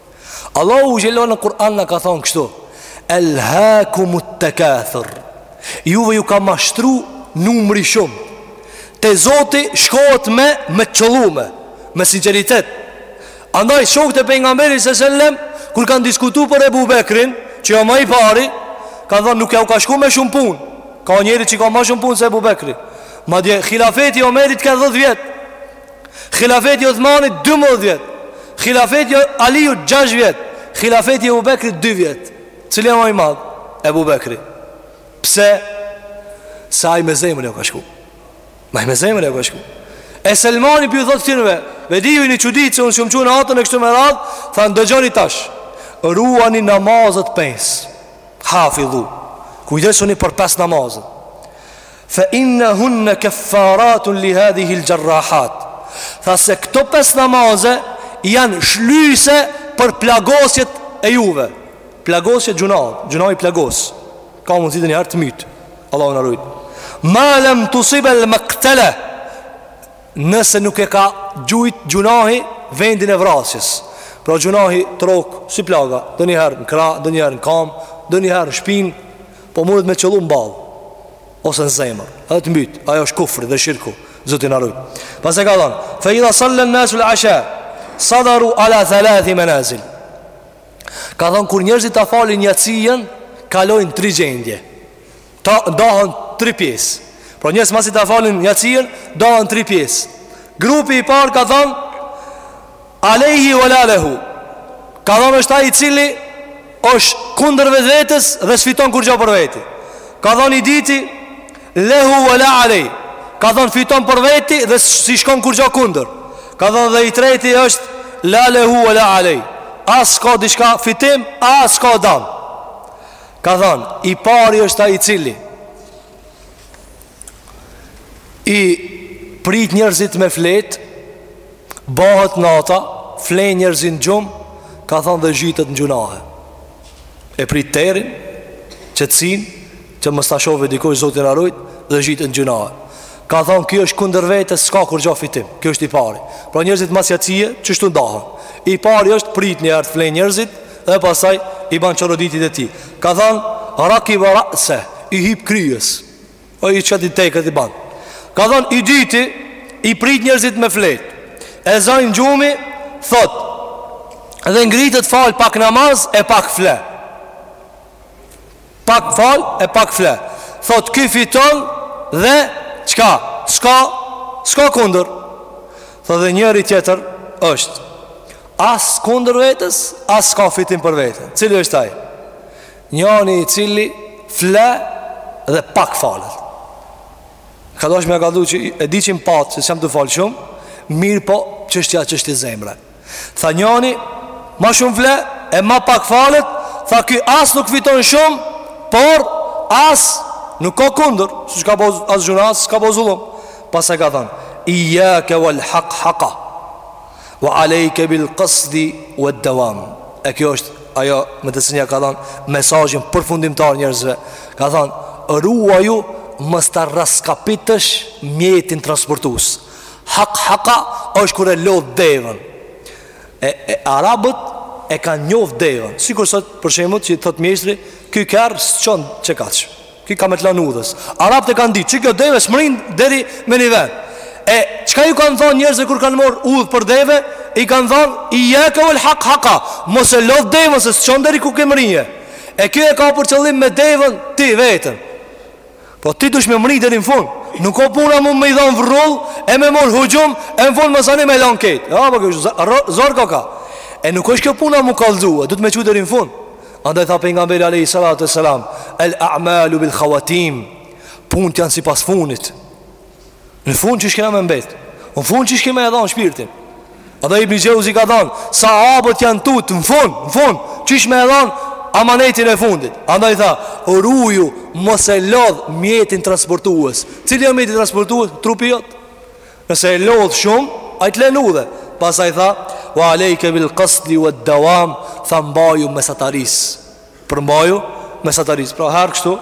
Allahu xhel-le në Kur'an na ka thonë kështu: Elhakumut tekathur. Juve ju ka mashtru numri i shumë. Te Zoti shkohet me me qëllime, me sinqeritet. Andaj shokët e pejgamberit sallallahu alajhi wasallam kur kanë diskutuar për Ebu Bekrin, që jo ma i pari, kanë thonë nuk ja u ka shku me shumë punë. Ka njëri që ka ma shumë punë se Ebu Bekri. Madje hilafeti i Omerit ke 10 vjet. Hilafeti i Uthmanit 12 vjet. Hilafeti i Aliut 6 vjet. Hilafeti i Ebu Bekrit 2 vjet. Cili ma i madh? Ebu Bekri. Pse? Se ai me zemër ja ka shku. Ma, ai me zemër ja ka shku. E Selmani po ju thotë këtynve Vedi ju ini çudit që unë shumë çun natën e kështu me radh Tha ndëgjoni tash Ruani namazet pes Hafidhu Kujdesuni për pes namazet Fe inne hunne keffaratun li hadhihil gjerrahat Tha se këto pes namaze janë shlyse për plagosjet e juve Plagosje gjunah, gjunahi plagos Ka mundsi donjëherë të myt Allahu na rujt Ma lem tusibil maktele Nëse nuk e ka gjujt gjunahi vendin e vrasjes Pra gjunahi trok si plaga Donjëherë në krah, donjëherë në kam Donjëherë në shpin Po mundet me qëllu n'ball Ose në zemër Edhe të mbyt Ajo është kufri dhe shirku Zoti na rujt Pasaj ka thonë Fe idha sallen nasul isha Sadaru ala thalathi menazil Ka thonë kur njerëzit ta falin jacijen Kalojnë tri gjendje Dahen n'tri pjesë Pra njerëzit masi ta falin jacijen Dahen n'tri pjesë Grupi i parë ka thonë Alejhi wa lalehu Ka thonë është ai i cili është kundër vetvetes dhe s'fiton kurgjo për veti Ka thonë i dyti Lehu wa la alej Ka thonë fiton për veti dhe s'i shkon kurgjo kundër Ka thonë dhe i treti është La lehu wa la alej As ka diçka fitim, as ka dam Ka thonë i pari është ai i cili i prit njerëzit me flet, bahet nata, flen njerëzit në gjum, ka thënë dhe zhytet në gjunahe. E prit terrin, qetësinë, që mos ta shohe dikush, Zoti na rujt, dhe zhytet në gjunahe. Ka thënë kjo është kundër vetes, s'ka kurgja fitim. Kjo është i pari. Pra njerëzit mas jacie, qështu ndahen. I pari është prit një herë të flen njerëzit dhe pastaj i ban çoroditit e tij. Ka thënë rakiba ra'se, i hip kryjes. Ai çka ti te ti ka ti ban Ka thonë i dyti I prit njerëzit me flet E zan gjumi Thot Dhe ngritet fal pak namaz E pak fle Pak fal e pak fle Thot ky fiton Dhe çka S'ka S'ka kundër Thot dhe njëri tjetër është As kundër vetes As ka fitim për veten Cili është ai Njani i cili fle dhe pak falet Ka dasht me kallzu që e di që më patë se s'jam tu falë shumë Mirëpo çështja çështje zemre Tha njani ma shumë fle e ma pak falet Tha ky as nuk fiton shumë Por as nuk ka kundër Se s'ka bo as gjunah as ka bo zullum Pastaj ka thonë Ijake wal haq haqa Wa alejke bil qasdi wad dawam. E kjo është ajo me të cilën ja ka dhënë mesazhin përfundimtar njerëzve. Ka thënë ruaju mos ta rraskapitësh mjetin transportues. Hak haka është kur e lodh devën. E, e arabët e kanë njoft devën. Sikur sot për shembull që thot mjeshtri, ky kerr s'çon qekaq. Ky ka me të lanë udhës Arabët e kanë ditë që kjo deve s'mërrin deri me një vend E çka ju kanë thonë njerëzve kur kanë marrë udhë për deve I kanë thonë ijake uel hak haka Mos e lodh devën se s'të çon deri ku ke me mrri E kjo e ka për qëllim me devën ti veten Po ti dush me mërri deri në fund Nuk o puna me i dhonë vrull E me marrë hujum E në fund masanej me lanë krejt Ja, po kjo zor ka ka E nuk është kjo puna mu kallzu E duhet me çu deri në fund Andaj tha pejgamberi alayhi salatu wasalam, "El a'malu bil khawatim." Punët janë sipas funit. Në fund qysh kena me mbet. Në fund qysh kemi me e dhan shpirtin. Andaj Ibn Xheuzi ka thënë, "Sahabët janë tut në fund, në fund qysh me e dhan amanetin e fundit." Andaj tha, "Ruju mos e lodh mjetin transportues." Cili është mjeti transportues? Trupi jot. Nëse e lodh shumë, ai të len n'udhë. Pastaj tha, "Wa alayka bil qasdi wad dawam", tha mbaju mesatarisë. Përmbaju mesatarisë. Pra herë kështu,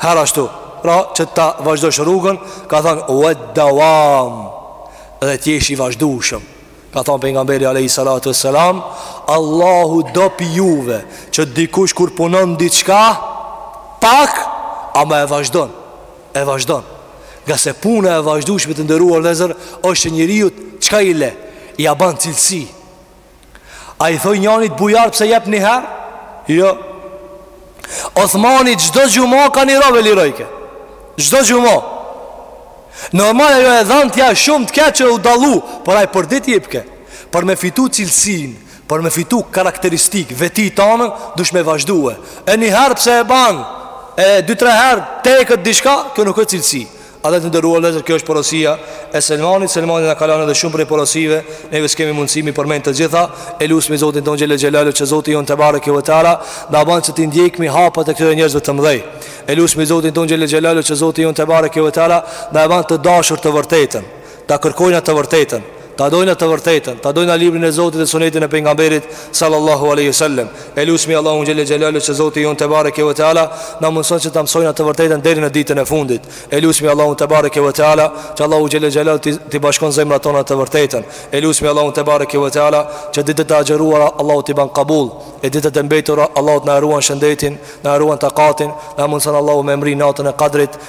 herë ashtu. Pra që ta vazhdosh rrugën, ka thënë wad dawam. Dhe të jesh i vazhdueshëm. Ka thënë pejgamberi alayhi salatu wassalam, "Allahu do pej juve që dikush kur punon diçka pak, ama e vazhdon." e vazhdon Ngase puna e vazhdushme të nderuar vllezër është njeriut çka i le Ia ban cilësi A i thoi njanit bujar pse jep një her Jo Othmani çdo xhuma ka një rob e lirojke Çdo xhuma Normal ajo e dhantja shumë t'kish u dallu Por ai për dit jipke Për me fitu cilësinë Por me fitu karakteristikë veti tanën dush me vazhdue E një herë pse e ban E dy tre herë ti këtë diçka Kjo nuk ë cilësi A dhe të nderuar vllezër kjo është porosia E Selmanit Selmani na ka lanë edhe shumë prej porosive Neve s'kemi mundësi m'i përmend të gjitha E lusmi Zotin tonë xhelle xhelalu Që Zoti jonë tebareke ve teala Na ban që t'i ndjekmi hapat e këtyre njerëzve të mdhej E lusmi Zotin tonë xhelle xhelalu Që Zoti jonë tebareke ve teala Na e ban të dashur të vërtetën Ta kërkojna të vërtetën, ta dojna të vërtetën, ta dojna librin e Zotit dhe sunetin e pejgamberit sallallahu alaihi wasallam. E lusmi Allahun xhelle xhelalu që Zoti jonë tebareke ve teala na mundëson që ta mësojna të vërtetën deri në ditën e fundit. E lusmi Allahun tebareke ve teala që Allahu xhelle xhelalu t'i bashkon zemrat tona të vërtetën. E lusmi Allahun tebareke ve teala që ditët e agjëruara Allahu t'i ban kabul e ditët e mbetura Allahu na ruan shëndetin, na ruan takatin, na mundëson Allahu me mri natën e Kadrit.